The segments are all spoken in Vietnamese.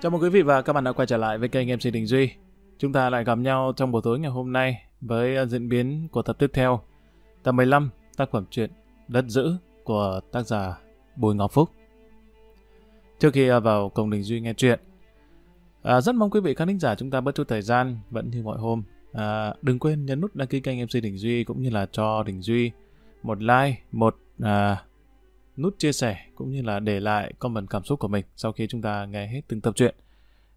Chào mừng quý vị và các bạn đã quay trở lại với kênh MC Đình Duy. Chúng ta lại gặp nhau trong buổi tối ngày hôm nay với à, diễn biến của tập tiếp theo. Tập 15, tác phẩm truyện Đất Dữ của tác giả Bùi Ngọc Phúc. Trước khi à, vào cùng Đình Duy nghe chuyện, à, rất mong quý vị khán thính giả chúng ta bớt chút thời gian vẫn như mọi hôm. À, đừng quên nhấn nút đăng ký kênh MC Đình Duy cũng như là cho Đình Duy một like, một à, nút chia sẻ cũng như là để lại comment cảm xúc của mình sau khi chúng ta nghe hết từng tập truyện.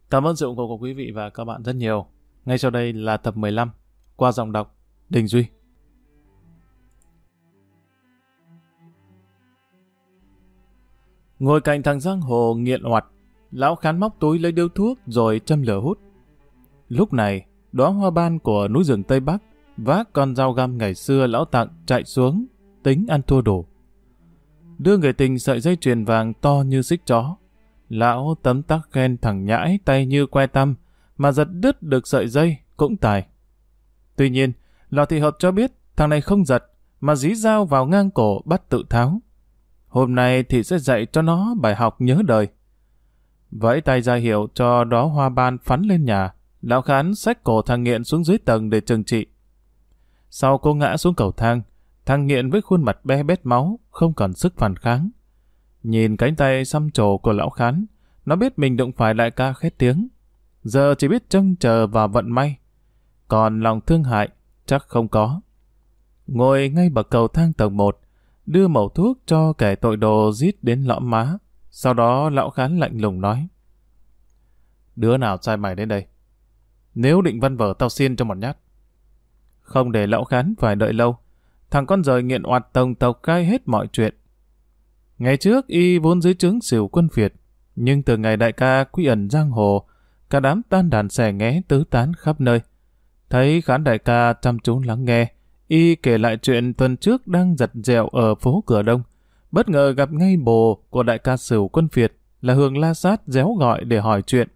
Cảm ơn sự ủng hộ của quý vị và các bạn rất nhiều. Ngay sau đây là tập 15 qua giọng đọc Đình Duy. Ngồi cạnh thằng giang hồ nghiện hoạt, lão khán móc túi lấy điếu thuốc rồi châm lửa hút. Lúc này, đóa hoa ban của núi rừng Tây Bắc vác con dao găm ngày xưa lão tặng chạy xuống, tính ăn thua đủ đưa người tình sợi dây chuyền vàng to như xích chó. Lão tấm tắc khen thằng nhãi tay như que tăm, mà giật đứt được sợi dây cũng tài. Tuy nhiên, lò thị hợp cho biết thằng này không giật, mà dí dao vào ngang cổ bắt tự tháo. Hôm nay thì sẽ dạy cho nó bài học nhớ đời. Vẫy tay ra hiệu cho đó hoa ban phắn lên nhà, lão khán xách cổ thằng nghiện xuống dưới tầng để trừng trị. Sau cô ngã xuống cầu thang, Thằng nghiện với khuôn mặt be bét máu, không còn sức phản kháng. Nhìn cánh tay xăm trổ của lão khán, nó biết mình đụng phải đại ca khét tiếng. Giờ chỉ biết trông chờ và vận may. Còn lòng thương hại, chắc không có. Ngồi ngay bậc cầu thang tầng 1, đưa mẩu thuốc cho kẻ tội đồ giết đến lõm má. Sau đó lão khán lạnh lùng nói. Đứa nào sai mày đến đây? Nếu định văn vở tao xiên cho một nhát. Không để lão khán phải đợi lâu, thằng con rời nghiện oạt tổng tộc cai hết mọi chuyện. Ngày trước y vốn dưới trướng xỉu quân Việt, nhưng từ ngày đại ca quy ẩn giang hồ, cả đám tan đàn xẻ nghé tứ tán khắp nơi. Thấy khán đại ca chăm chú lắng nghe, y kể lại chuyện tuần trước đang giật dẹo ở phố Cửa Đông. Bất ngờ gặp ngay bồ của đại ca sửu quân Việt là hường La Sát déo gọi để hỏi chuyện.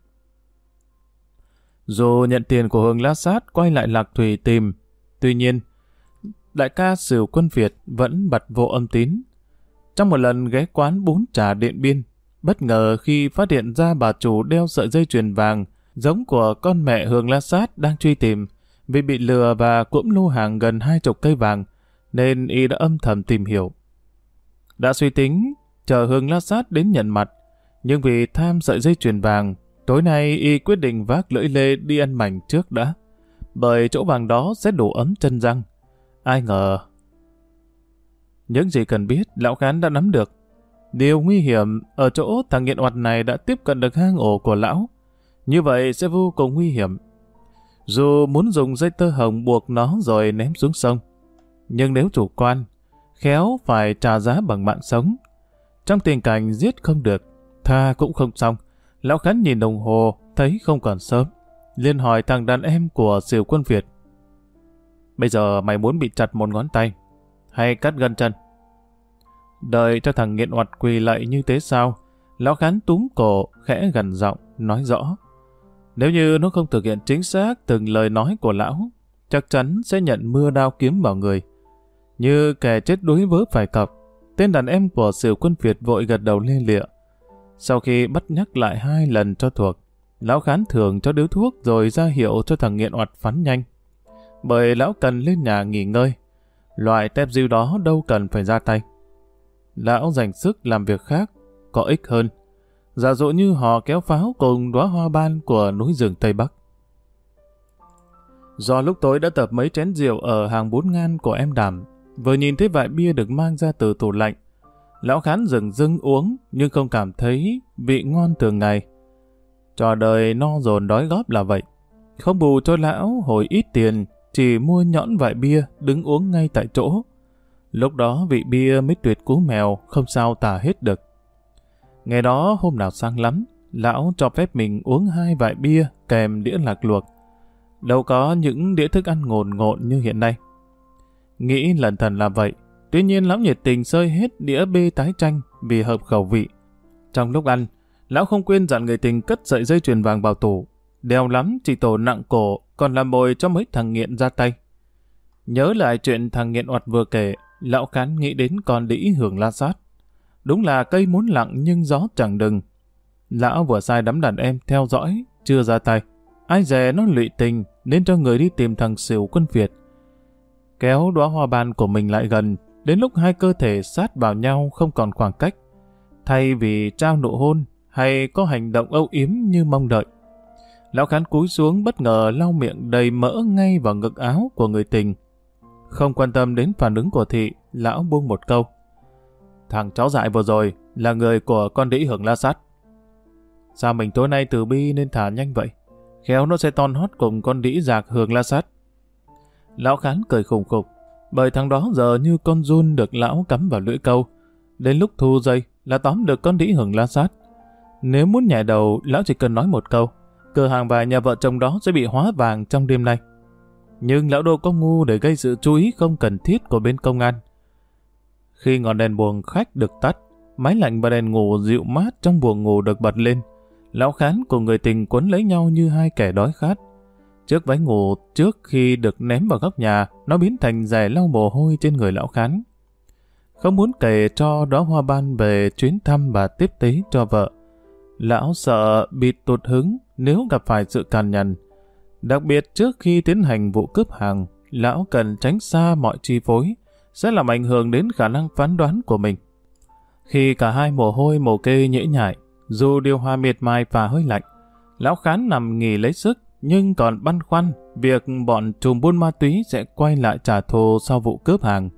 Dù nhận tiền của hường La Sát quay lại Lạc Thủy tìm, tuy nhiên đại ca Sửu quân Việt vẫn bật vô âm tín. Trong một lần ghé quán bún trà điện biên, bất ngờ khi phát hiện ra bà chủ đeo sợi dây chuyền vàng giống của con mẹ Hương La Sát đang truy tìm vì bị lừa và cũng lưu hàng gần hai chục cây vàng nên y đã âm thầm tìm hiểu. Đã suy tính chờ Hương La Sát đến nhận mặt nhưng vì tham sợi dây chuyền vàng tối nay y quyết định vác lưỡi lê đi ăn mảnh trước đã bởi chỗ vàng đó sẽ đủ ấm chân răng Ai ngờ... Những gì cần biết, lão khán đã nắm được. Điều nguy hiểm ở chỗ thằng nghiện hoạt này đã tiếp cận được hang ổ của lão. Như vậy sẽ vô cùng nguy hiểm. Dù muốn dùng dây tơ hồng buộc nó rồi ném xuống sông. Nhưng nếu chủ quan, khéo phải trả giá bằng mạng sống. Trong tình cảnh giết không được, tha cũng không xong. Lão Khán nhìn đồng hồ, thấy không còn sớm. Liên hỏi thằng đàn em của siêu quân Việt. Bây giờ mày muốn bị chặt một ngón tay, hay cắt gân chân? Đợi cho thằng nghiện oặt quỳ lạy như thế sao? Lão khán túm cổ, khẽ gần giọng, nói rõ. Nếu như nó không thực hiện chính xác từng lời nói của lão, chắc chắn sẽ nhận mưa đao kiếm vào người. Như kẻ chết đuối vớ phải cọc, tên đàn em của sử quân Việt vội gật đầu lê lịa. Sau khi bắt nhắc lại hai lần cho thuộc, lão khán thường cho điếu thuốc rồi ra hiệu cho thằng nghiện oặt phán nhanh bởi lão cần lên nhà nghỉ ngơi. Loại tép diêu đó đâu cần phải ra tay. Lão dành sức làm việc khác, có ích hơn. Giả dụ như họ kéo pháo cùng đóa hoa ban của núi rừng Tây Bắc. Do lúc tối đã tập mấy chén rượu ở hàng bốn ngan của em đàm, vừa nhìn thấy vại bia được mang ra từ tủ lạnh, lão khán dừng dưng uống nhưng không cảm thấy vị ngon thường ngày. Trò đời no dồn đói góp là vậy. Không bù cho lão hồi ít tiền chỉ mua nhõn vài bia đứng uống ngay tại chỗ. Lúc đó vị bia mới tuyệt cú mèo, không sao tả hết được. Ngày đó hôm nào sang lắm, lão cho phép mình uống hai vại bia kèm đĩa lạc luộc. Đâu có những đĩa thức ăn ngồn ngộn như hiện nay. Nghĩ lần thần là vậy, tuy nhiên lão nhiệt tình sơi hết đĩa bê tái chanh vì hợp khẩu vị. Trong lúc ăn, lão không quên dặn người tình cất sợi dây chuyền vàng vào tủ. Đeo lắm chỉ tổ nặng cổ còn làm mồi cho mấy thằng nghiện ra tay. Nhớ lại chuyện thằng nghiện oặt vừa kể, lão khán nghĩ đến con đĩ hưởng la sát. Đúng là cây muốn lặng nhưng gió chẳng đừng. Lão vừa sai đám đàn em theo dõi, chưa ra tay. Ai dè nó lụy tình, nên cho người đi tìm thằng xỉu quân Việt. Kéo đóa hoa ban của mình lại gần, đến lúc hai cơ thể sát vào nhau không còn khoảng cách. Thay vì trao nụ hôn, hay có hành động âu yếm như mong đợi. Lão khán cúi xuống bất ngờ lau miệng đầy mỡ ngay vào ngực áo của người tình. Không quan tâm đến phản ứng của thị, lão buông một câu. Thằng cháu dại vừa rồi là người của con đĩ hưởng la sát. Sao mình tối nay từ bi nên thả nhanh vậy? Khéo nó sẽ ton hót cùng con đĩ giạc hưởng la sát. Lão khán cười khủng khục, bởi thằng đó giờ như con run được lão cắm vào lưỡi câu. Đến lúc thu dây là tóm được con đĩ hưởng la sát. Nếu muốn nhảy đầu, lão chỉ cần nói một câu. Cửa hàng và nhà vợ chồng đó sẽ bị hóa vàng trong đêm nay. Nhưng lão đô có ngu để gây sự chú ý không cần thiết của bên công an. Khi ngọn đèn buồng khách được tắt, máy lạnh và đèn ngủ dịu mát trong buồng ngủ được bật lên. Lão khán cùng người tình quấn lấy nhau như hai kẻ đói khát. Chiếc váy ngủ trước khi được ném vào góc nhà, nó biến thành rẻ lau mồ hôi trên người lão khán. Không muốn kể cho đó hoa ban về chuyến thăm và tiếp tế cho vợ. Lão sợ bị tụt hứng nếu gặp phải sự càn nhằn. Đặc biệt trước khi tiến hành vụ cướp hàng, lão cần tránh xa mọi chi phối, sẽ làm ảnh hưởng đến khả năng phán đoán của mình. Khi cả hai mồ hôi mồ kê nhễ nhại, dù điều hòa miệt mài và hơi lạnh, lão khán nằm nghỉ lấy sức, nhưng còn băn khoăn việc bọn trùm buôn ma túy sẽ quay lại trả thù sau vụ cướp hàng.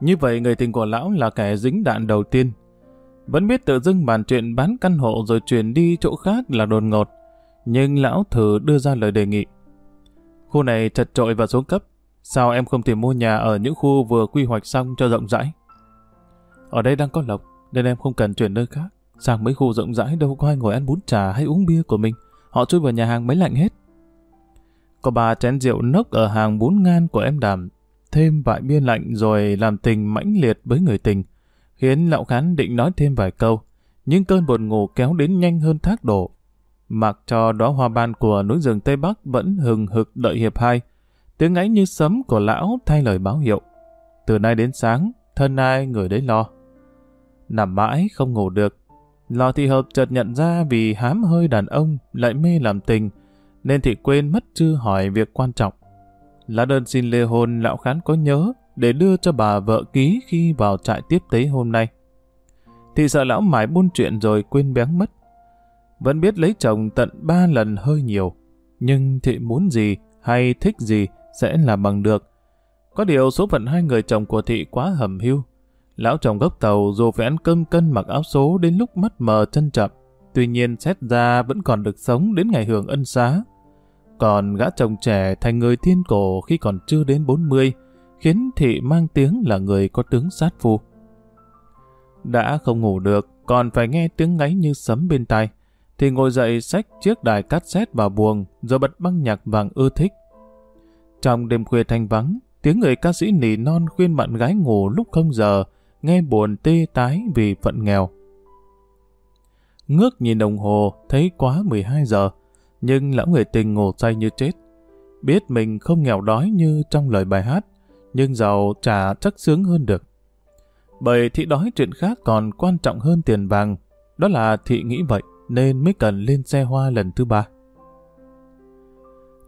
Như vậy người tình của lão là kẻ dính đạn đầu tiên. Vẫn biết tự dưng bàn chuyện bán căn hộ rồi chuyển đi chỗ khác là đồn ngột, nhưng lão thử đưa ra lời đề nghị. Khu này chật trội và xuống cấp, sao em không tìm mua nhà ở những khu vừa quy hoạch xong cho rộng rãi? Ở đây đang có lộc, nên em không cần chuyển nơi khác. Sang mấy khu rộng rãi đâu có ai ngồi ăn bún trà hay uống bia của mình. Họ chui vào nhà hàng mấy lạnh hết. Có bà chén rượu nốc ở hàng bún ngan của em đàm. Thêm vài bia lạnh rồi làm tình mãnh liệt với người tình. Khiến lão khán định nói thêm vài câu. Nhưng cơn buồn ngủ kéo đến nhanh hơn thác đổ. Mặc cho đóa hoa ban của núi rừng Tây Bắc vẫn hừng hực đợi hiệp hai. Tiếng ấy như sấm của lão thay lời báo hiệu. Từ nay đến sáng, thân ai người đấy lo. Nằm mãi không ngủ được. Lò thị hợp chợt nhận ra vì hám hơi đàn ông lại mê làm tình, nên thị quên mất chưa hỏi việc quan trọng. Lá đơn xin lê hôn lão khán có nhớ để đưa cho bà vợ ký khi vào trại tiếp tế hôm nay. Thị sợ lão mãi buôn chuyện rồi quên béng mất. Vẫn biết lấy chồng tận ba lần hơi nhiều, nhưng thị muốn gì hay thích gì sẽ làm bằng được. Có điều số phận hai người chồng của thị quá hầm hưu, Lão chồng gốc tàu dù phải ăn cơm cân mặc áo số đến lúc mắt mờ chân chậm, tuy nhiên xét ra vẫn còn được sống đến ngày hưởng ân xá. Còn gã chồng trẻ thành người thiên cổ khi còn chưa đến 40, khiến thị mang tiếng là người có tướng sát phu. Đã không ngủ được, còn phải nghe tiếng ngáy như sấm bên tai, thì ngồi dậy xách chiếc đài cassette vào buồng rồi bật băng nhạc vàng ưa thích. Trong đêm khuya thanh vắng, tiếng người ca sĩ nỉ non khuyên bạn gái ngủ lúc không giờ, nghe buồn tê tái vì phận nghèo. Ngước nhìn đồng hồ, thấy quá 12 giờ, nhưng lão người tình ngủ say như chết. Biết mình không nghèo đói như trong lời bài hát, nhưng giàu chả chắc sướng hơn được. Bởi thị đói chuyện khác còn quan trọng hơn tiền vàng, đó là thị nghĩ vậy nên mới cần lên xe hoa lần thứ ba.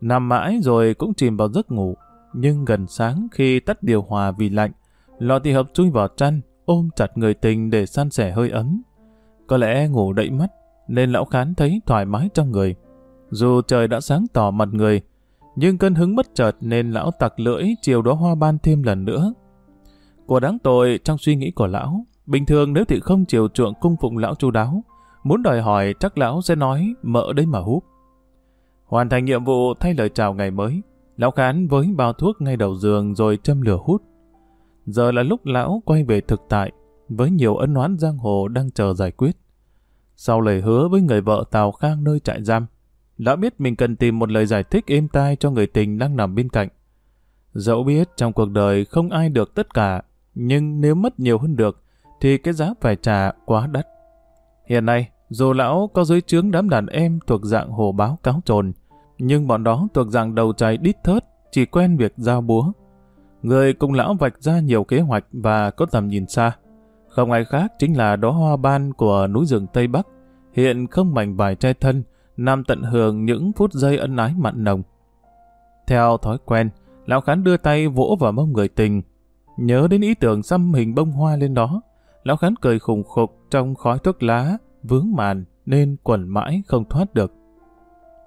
Nằm mãi rồi cũng chìm vào giấc ngủ, nhưng gần sáng khi tắt điều hòa vì lạnh, Lọ thị hợp chui vào chăn, ôm chặt người tình để san sẻ hơi ấm. Có lẽ ngủ đậy mắt, nên lão khán thấy thoải mái trong người. Dù trời đã sáng tỏ mặt người, nhưng cơn hứng bất chợt nên lão tặc lưỡi chiều đó hoa ban thêm lần nữa. Của đáng tội trong suy nghĩ của lão, bình thường nếu thị không chiều chuộng cung phụng lão chu đáo, muốn đòi hỏi chắc lão sẽ nói mỡ đấy mà hút. Hoàn thành nhiệm vụ thay lời chào ngày mới, lão khán với bao thuốc ngay đầu giường rồi châm lửa hút. Giờ là lúc lão quay về thực tại, với nhiều ân oán giang hồ đang chờ giải quyết. Sau lời hứa với người vợ Tào Khang nơi trại giam, lão biết mình cần tìm một lời giải thích êm tai cho người tình đang nằm bên cạnh. Dẫu biết trong cuộc đời không ai được tất cả, nhưng nếu mất nhiều hơn được, thì cái giá phải trả quá đắt. Hiện nay, dù lão có dưới trướng đám đàn em thuộc dạng hồ báo cáo trồn, nhưng bọn đó thuộc dạng đầu chày đít thớt, chỉ quen việc giao búa, Người cùng lão vạch ra nhiều kế hoạch và có tầm nhìn xa. Không ai khác chính là đó hoa ban của núi rừng Tây Bắc, hiện không mảnh vải trai thân, nam tận hưởng những phút giây ân ái mặn nồng. Theo thói quen, lão khán đưa tay vỗ vào mông người tình. Nhớ đến ý tưởng xăm hình bông hoa lên đó, lão khán cười khùng khục trong khói thuốc lá, vướng màn nên quẩn mãi không thoát được.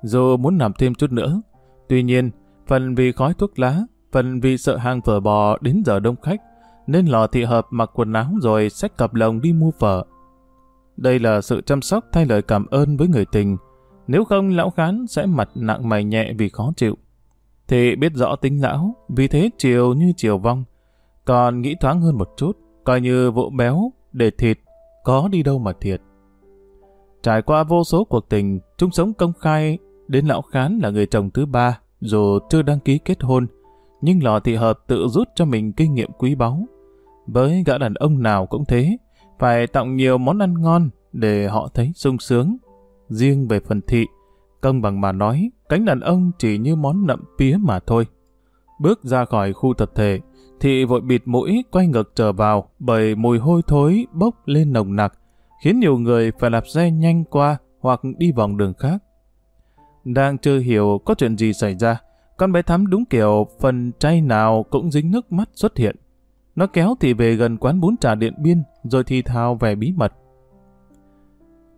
Dù muốn nằm thêm chút nữa, tuy nhiên, phần vì khói thuốc lá, phần vì sợ hàng phở bò đến giờ đông khách, nên lò thị hợp mặc quần áo rồi xách cặp lồng đi mua phở. Đây là sự chăm sóc thay lời cảm ơn với người tình, nếu không lão khán sẽ mặt nặng mày nhẹ vì khó chịu. Thì biết rõ tính lão, vì thế chiều như chiều vong. Còn nghĩ thoáng hơn một chút, coi như vụ béo, để thịt, có đi đâu mà thiệt. Trải qua vô số cuộc tình, chung sống công khai, đến lão khán là người chồng thứ ba, dù chưa đăng ký kết hôn, nhưng lò thị hợp tự rút cho mình kinh nghiệm quý báu. Với gã đàn ông nào cũng thế, phải tặng nhiều món ăn ngon để họ thấy sung sướng. Riêng về phần thị, công bằng mà nói, cánh đàn ông chỉ như món nậm pía mà thôi. Bước ra khỏi khu tập thể, thị vội bịt mũi quay ngược trở vào bởi mùi hôi thối bốc lên nồng nặc, khiến nhiều người phải đạp xe nhanh qua hoặc đi vòng đường khác. Đang chưa hiểu có chuyện gì xảy ra, con bé thắm đúng kiểu phần chay nào cũng dính nước mắt xuất hiện. Nó kéo thị về gần quán bún trà điện biên, rồi thì thào vẻ bí mật.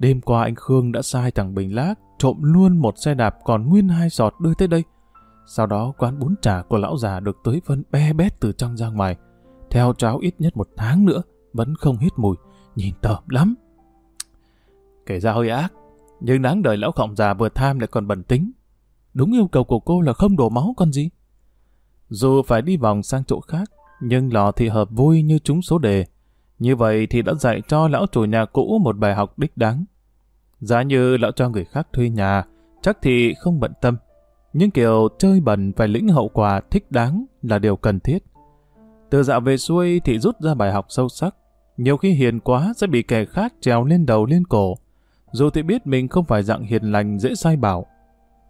Đêm qua anh Khương đã sai thằng Bình Lác trộm luôn một xe đạp còn nguyên hai giọt đưa tới đây. Sau đó quán bún trà của lão già được tới phân be bét từ trong ra ngoài. Theo cháu ít nhất một tháng nữa, vẫn không hết mùi, nhìn tởm lắm. Kể ra hơi ác, nhưng đáng đời lão khổng già vừa tham lại còn bẩn tính. Đúng yêu cầu của cô là không đổ máu con gì. Dù phải đi vòng sang chỗ khác, nhưng lò thì hợp vui như chúng số đề. Như vậy thì đã dạy cho lão chủ nhà cũ một bài học đích đáng. Giá như lão cho người khác thuê nhà, chắc thì không bận tâm. Nhưng kiểu chơi bẩn phải lĩnh hậu quả thích đáng là điều cần thiết. Từ dạo về xuôi thì rút ra bài học sâu sắc. Nhiều khi hiền quá sẽ bị kẻ khác trèo lên đầu lên cổ. Dù thì biết mình không phải dạng hiền lành dễ sai bảo.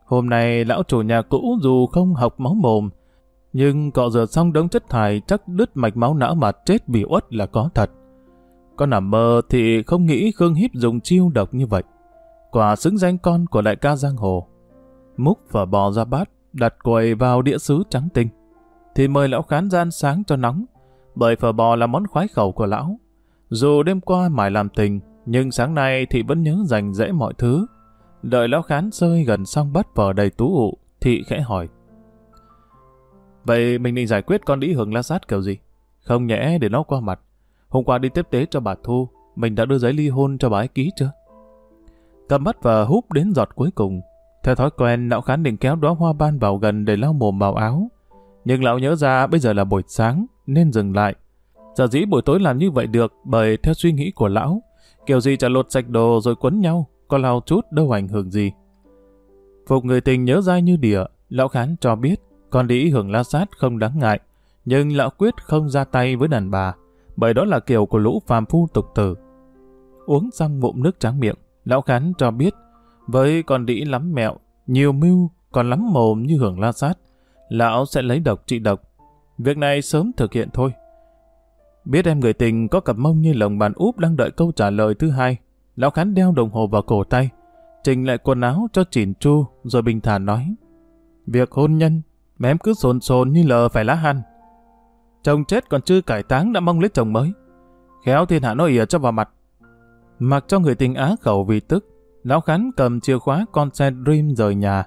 Hôm nay lão chủ nhà cũ dù không học máu mồm, nhưng cọ rửa xong đống chất thải chắc đứt mạch máu não mà chết bị uất là có thật. Con nằm mơ thì không nghĩ Khương Hiếp dùng chiêu độc như vậy. Quả xứng danh con của đại ca Giang Hồ. Múc và bò ra bát, đặt quầy vào đĩa sứ trắng tinh. Thì mời lão khán gian sáng cho nóng, bởi phở bò là món khoái khẩu của lão. Dù đêm qua mải làm tình, nhưng sáng nay thì vẫn nhớ dành dễ mọi thứ. Đợi lão khán rơi gần xong bát phở đầy tú ụ, thị khẽ hỏi. Vậy mình định giải quyết con đĩ hưởng la sát kiểu gì? Không nhẽ để nó qua mặt. Hôm qua đi tiếp tế cho bà Thu, mình đã đưa giấy ly hôn cho bà ấy ký chưa? Cầm mắt và húp đến giọt cuối cùng. Theo thói quen, lão khán định kéo đóa hoa ban vào gần để lau mồm vào áo. Nhưng lão nhớ ra bây giờ là buổi sáng, nên dừng lại. Giờ dĩ buổi tối làm như vậy được bởi theo suy nghĩ của lão, kiểu gì chả lột sạch đồ rồi quấn nhau, có lau chút đâu ảnh hưởng gì. Phục người tình nhớ dai như địa, lão khán cho biết con đĩ hưởng la sát không đáng ngại, nhưng lão quyết không ra tay với đàn bà, bởi đó là kiểu của lũ phàm phu tục tử. Uống xong ngụm nước tráng miệng, lão khán cho biết, với con đĩ lắm mẹo, nhiều mưu, còn lắm mồm như hưởng la sát, lão sẽ lấy độc trị độc. Việc này sớm thực hiện thôi. Biết em người tình có cặp mông như lồng bàn úp đang đợi câu trả lời thứ hai, lão khán đeo đồng hồ vào cổ tay, trình lại quần áo cho chỉn chu, rồi bình thản nói. Việc hôn nhân mà em cứ sồn sồn như lờ phải lá hăn. Chồng chết còn chưa cải táng đã mong lấy chồng mới. Khéo thiên hạ nó ỉa cho vào mặt. Mặc cho người tình á khẩu vì tức, lão khán cầm chìa khóa con xe Dream rời nhà.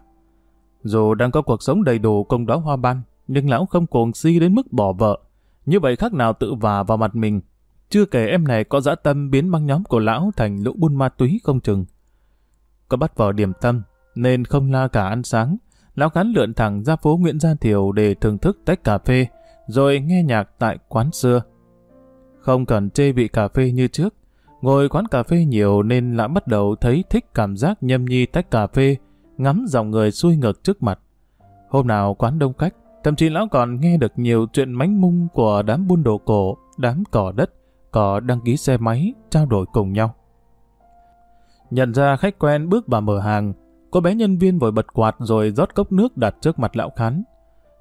Dù đang có cuộc sống đầy đủ công đó hoa ban, nhưng lão không cuồng si đến mức bỏ vợ. Như vậy khác nào tự vả vào mặt mình. Chưa kể em này có dã tâm biến băng nhóm của lão thành lũ buôn ma túy không chừng. Có bắt vào điểm tâm, nên không la cả ăn sáng, lão khán lượn thẳng ra phố Nguyễn Gia Thiều để thưởng thức tách cà phê, rồi nghe nhạc tại quán xưa. Không cần chê vị cà phê như trước, ngồi quán cà phê nhiều nên lão bắt đầu thấy thích cảm giác nhâm nhi tách cà phê, ngắm dòng người xuôi ngược trước mặt. Hôm nào quán đông khách, thậm chí lão còn nghe được nhiều chuyện mánh mung của đám buôn đồ cổ, đám cỏ đất, cỏ đăng ký xe máy, trao đổi cùng nhau. Nhận ra khách quen bước vào mở hàng, Cô bé nhân viên vội bật quạt rồi rót cốc nước đặt trước mặt lão khán.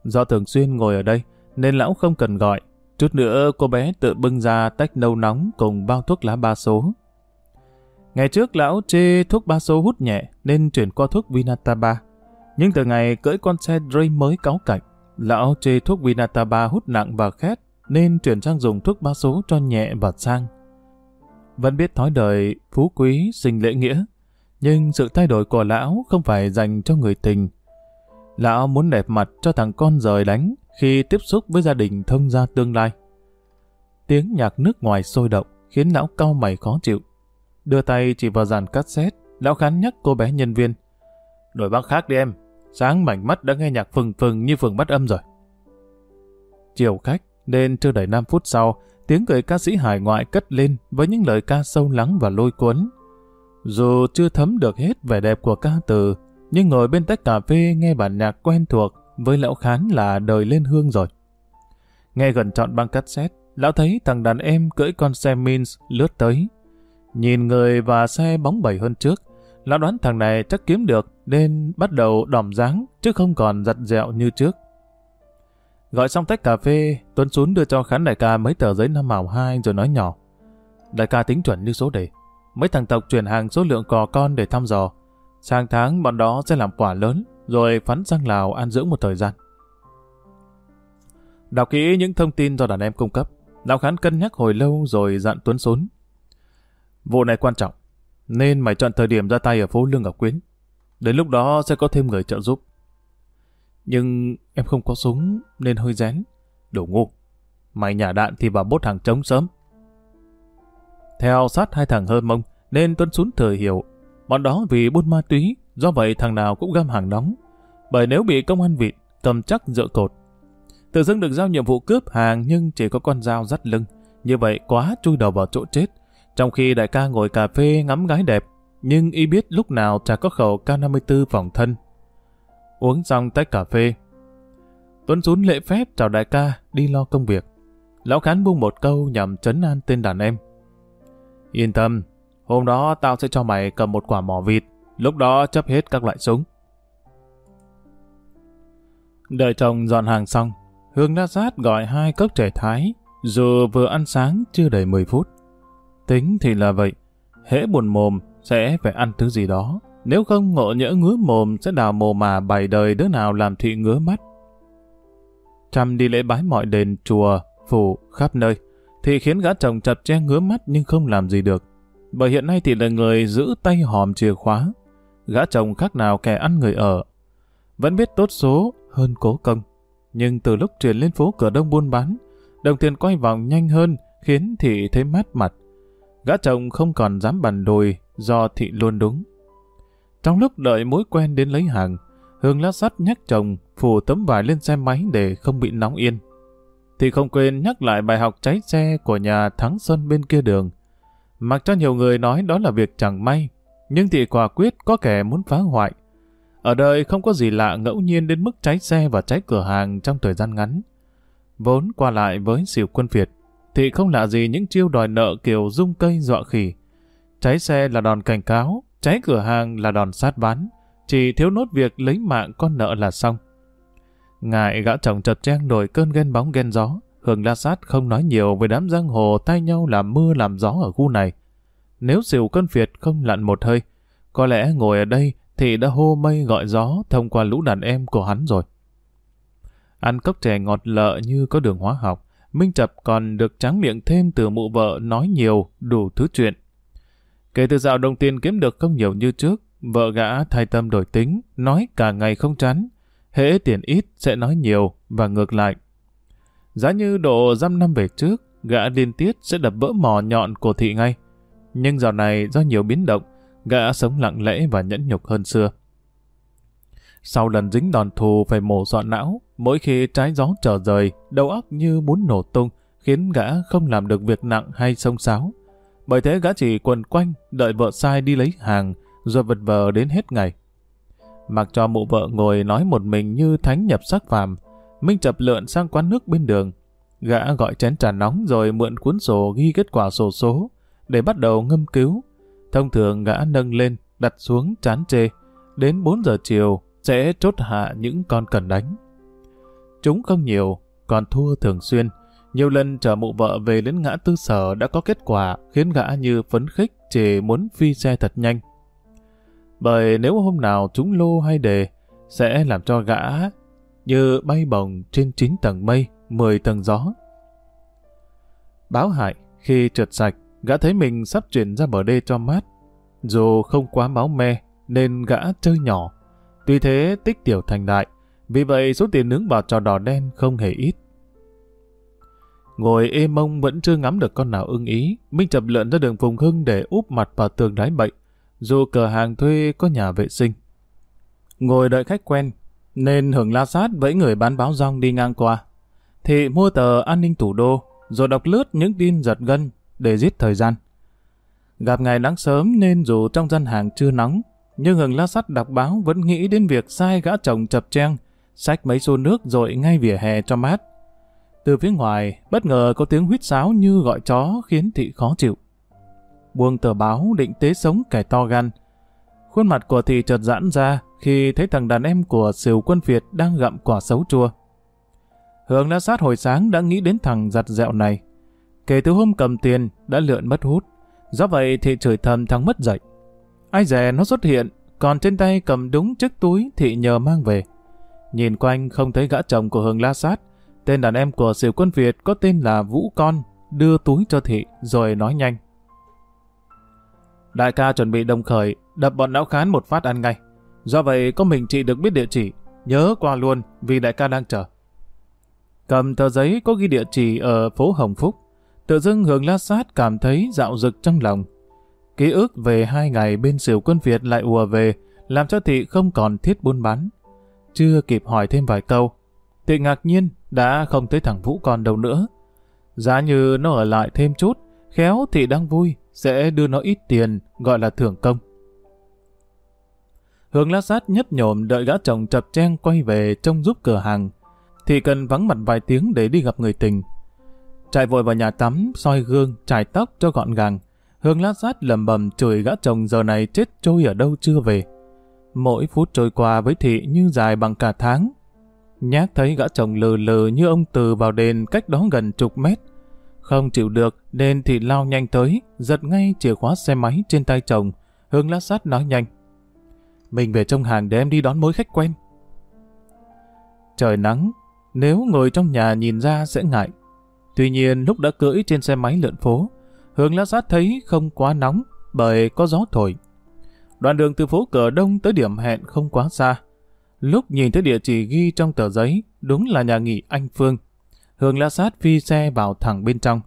Do thường xuyên ngồi ở đây, nên lão không cần gọi. Chút nữa cô bé tự bưng ra tách nâu nóng cùng bao thuốc lá ba số. Ngày trước lão chê thuốc ba số hút nhẹ nên chuyển qua thuốc Vinataba. Nhưng từ ngày cưỡi con xe Dray mới cáu cạnh, lão chê thuốc Vinataba hút nặng và khét nên chuyển sang dùng thuốc ba số cho nhẹ và sang. Vẫn biết thói đời phú quý sinh lễ nghĩa, nhưng sự thay đổi của lão không phải dành cho người tình. Lão muốn đẹp mặt cho thằng con rời đánh khi tiếp xúc với gia đình thông gia tương lai. Tiếng nhạc nước ngoài sôi động khiến lão cau mày khó chịu. Đưa tay chỉ vào dàn cassette, lão khán nhắc cô bé nhân viên. Đổi băng khác đi em, sáng mảnh mắt đã nghe nhạc phừng phừng như phừng bắt âm rồi. Chiều khách, nên chưa đầy 5 phút sau, tiếng cười ca sĩ hải ngoại cất lên với những lời ca sâu lắng và lôi cuốn. Dù chưa thấm được hết vẻ đẹp của ca từ, nhưng ngồi bên tách cà phê nghe bản nhạc quen thuộc với lão khán là đời lên hương rồi. Nghe gần chọn băng cassette, lão thấy thằng đàn em cưỡi con xe Mins lướt tới. Nhìn người và xe bóng bẩy hơn trước, lão đoán thằng này chắc kiếm được nên bắt đầu đỏm dáng chứ không còn giặt dẹo như trước. Gọi xong tách cà phê, Tuấn xuống đưa cho khán đại ca mấy tờ giấy năm màu hai rồi nói nhỏ. Đại ca tính chuẩn như số đề. Mấy thằng tộc chuyển hàng số lượng cò con để thăm dò. Sang tháng bọn đó sẽ làm quả lớn, rồi phắn sang Lào an dưỡng một thời gian. Đọc kỹ những thông tin do đàn em cung cấp. Đạo khán cân nhắc hồi lâu rồi dặn Tuấn xuống. Vụ này quan trọng, nên mày chọn thời điểm ra tay ở phố Lương Ngọc Quyến. Đến lúc đó sẽ có thêm người trợ giúp. Nhưng em không có súng nên hơi rén. Đồ ngu. Mày nhả đạn thì vào bốt hàng trống sớm. Theo sát hai thằng hơn mông nên Tuấn xuống thời hiểu. Bọn đó vì buôn ma túy, do vậy thằng nào cũng găm hàng nóng. Bởi nếu bị công an vịt, cầm chắc dựa cột. Tự dưng được giao nhiệm vụ cướp hàng nhưng chỉ có con dao dắt lưng. Như vậy quá chui đầu vào chỗ chết. Trong khi đại ca ngồi cà phê ngắm gái đẹp, nhưng y biết lúc nào chả có khẩu K54 phòng thân Uống xong tách cà phê. Tuấn Dún lễ phép chào đại ca, đi lo công việc. Lão Khán buông một câu nhằm chấn an tên đàn em. Yên tâm, hôm đó tao sẽ cho mày cầm một quả mỏ vịt, lúc đó chấp hết các loại súng. Đợi chồng dọn hàng xong, Hương đã sát gọi hai cốc trẻ thái, dù vừa ăn sáng chưa đầy 10 phút. Tính thì là vậy, hễ buồn mồm sẽ phải ăn thứ gì đó. Nếu không ngộ nhỡ ngứa mồm sẽ đào mồ mà bày đời đứa nào làm thị ngứa mắt. Trăm đi lễ bái mọi đền, chùa, phủ, khắp nơi, thì khiến gã chồng chặt che ngứa mắt nhưng không làm gì được. Bởi hiện nay thì là người giữ tay hòm chìa khóa. Gã chồng khác nào kẻ ăn người ở. Vẫn biết tốt số hơn cố công. Nhưng từ lúc truyền lên phố cửa đông buôn bán, đồng tiền quay vòng nhanh hơn khiến thị thấy mát mặt. Gã chồng không còn dám bàn đồi do thị luôn đúng. Trong lúc đợi mối quen đến lấy hàng, Hương lát sắt nhắc chồng phủ tấm vải lên xe máy để không bị nóng yên. Thì không quên nhắc lại bài học cháy xe của nhà Thắng Xuân bên kia đường. Mặc cho nhiều người nói đó là việc chẳng may, nhưng thì quả quyết có kẻ muốn phá hoại. Ở đời không có gì lạ ngẫu nhiên đến mức cháy xe và cháy cửa hàng trong thời gian ngắn. Vốn qua lại với xỉu quân Việt, thì không lạ gì những chiêu đòi nợ kiểu dung cây dọa khỉ. Cháy xe là đòn cảnh cáo, Cháy cửa hàng là đòn sát ván, chỉ thiếu nốt việc lấy mạng con nợ là xong. Ngại gã chồng chật trang nổi cơn ghen bóng ghen gió, Hường La Sát không nói nhiều về đám giang hồ tay nhau làm mưa làm gió ở khu này. Nếu xỉu cơn phiệt không lặn một hơi, có lẽ ngồi ở đây thì đã hô mây gọi gió thông qua lũ đàn em của hắn rồi. Ăn cốc chè ngọt lợ như có đường hóa học, Minh Chập còn được tráng miệng thêm từ mụ vợ nói nhiều, đủ thứ chuyện. Kể từ dạo đồng tiền kiếm được không nhiều như trước, vợ gã thay tâm đổi tính, nói cả ngày không chán. Hễ tiền ít sẽ nói nhiều và ngược lại. Giá như độ dăm năm về trước, gã liên tiết sẽ đập vỡ mò nhọn của thị ngay. Nhưng dạo này do nhiều biến động, gã sống lặng lẽ và nhẫn nhục hơn xưa. Sau lần dính đòn thù phải mổ dọn não, mỗi khi trái gió trở rời, đầu óc như muốn nổ tung, khiến gã không làm được việc nặng hay sông sáo. Bởi thế gã chỉ quần quanh, đợi vợ sai đi lấy hàng, rồi vật vờ đến hết ngày. Mặc cho mụ vợ ngồi nói một mình như thánh nhập sắc phàm, Minh chập lượn sang quán nước bên đường. Gã gọi chén trà nóng rồi mượn cuốn sổ ghi kết quả sổ số, để bắt đầu ngâm cứu. Thông thường gã nâng lên, đặt xuống chán chê. Đến 4 giờ chiều sẽ chốt hạ những con cần đánh. Chúng không nhiều, còn thua thường xuyên, Nhiều lần chở mụ vợ về đến ngã tư sở đã có kết quả khiến gã như phấn khích chỉ muốn phi xe thật nhanh. Bởi nếu hôm nào chúng lô hay đề sẽ làm cho gã như bay bồng trên 9 tầng mây, 10 tầng gió. Báo hại, khi trượt sạch, gã thấy mình sắp chuyển ra bờ đê cho mát. Dù không quá máu me, nên gã chơi nhỏ. Tuy thế tích tiểu thành đại, vì vậy số tiền nướng vào trò đỏ đen không hề ít. Ngồi êm mông vẫn chưa ngắm được con nào ưng ý, Minh chập lượn ra đường Phùng Hưng để úp mặt vào tường đáy bệnh, dù cửa hàng thuê có nhà vệ sinh. Ngồi đợi khách quen, nên hưởng la sát với người bán báo rong đi ngang qua. thị mua tờ an ninh thủ đô, rồi đọc lướt những tin giật gân để giết thời gian. Gặp ngày nắng sớm nên dù trong gian hàng chưa nóng, nhưng hừng la sắt đọc báo vẫn nghĩ đến việc sai gã chồng chập trang, xách mấy xô nước rồi ngay vỉa hè cho mát. Từ phía ngoài, bất ngờ có tiếng huýt sáo như gọi chó khiến thị khó chịu. Buông tờ báo định tế sống kẻ to gan. Khuôn mặt của thị chợt giãn ra khi thấy thằng đàn em của siêu quân Việt đang gặm quả xấu chua. Hướng đã sát hồi sáng đã nghĩ đến thằng giặt dẹo này. Kể từ hôm cầm tiền, đã lượn mất hút. Do vậy thì chửi thầm thằng mất dậy. Ai dè nó xuất hiện, còn trên tay cầm đúng chiếc túi thị nhờ mang về. Nhìn quanh không thấy gã chồng của hường la sát, tên đàn em của siêu quân Việt có tên là Vũ Con, đưa túi cho thị rồi nói nhanh. Đại ca chuẩn bị đồng khởi, đập bọn não khán một phát ăn ngay. Do vậy có mình chị được biết địa chỉ, nhớ qua luôn vì đại ca đang chờ. Cầm tờ giấy có ghi địa chỉ ở phố Hồng Phúc, tự dưng Hường La Sát cảm thấy dạo dực trong lòng. Ký ức về hai ngày bên xỉu quân Việt lại ùa về, làm cho thị không còn thiết buôn bán. Chưa kịp hỏi thêm vài câu, thị ngạc nhiên đã không thấy thằng Vũ còn đâu nữa. Giá như nó ở lại thêm chút, khéo thị đang vui, sẽ đưa nó ít tiền, gọi là thưởng công. Hương lá sát nhấp nhổm đợi gã chồng chập chen quay về trông giúp cửa hàng, thì cần vắng mặt vài tiếng để đi gặp người tình. Chạy vội vào nhà tắm, soi gương, chải tóc cho gọn gàng. Hương lát sát lầm bầm chửi gã chồng giờ này chết trôi ở đâu chưa về. Mỗi phút trôi qua với thị như dài bằng cả tháng. Nhác thấy gã chồng lừ lừ như ông từ vào đền cách đó gần chục mét. Không chịu được nên thị lao nhanh tới, giật ngay chìa khóa xe máy trên tay chồng. Hương lát sát nói nhanh. Mình về trong hàng để em đi đón mối khách quen. Trời nắng, nếu ngồi trong nhà nhìn ra sẽ ngại. Tuy nhiên lúc đã cưỡi trên xe máy lượn phố, Hương lá sát thấy không quá nóng bởi có gió thổi. Đoạn đường từ phố cửa đông tới điểm hẹn không quá xa. Lúc nhìn thấy địa chỉ ghi trong tờ giấy, đúng là nhà nghỉ anh Phương. Hương la sát phi xe vào thẳng bên trong.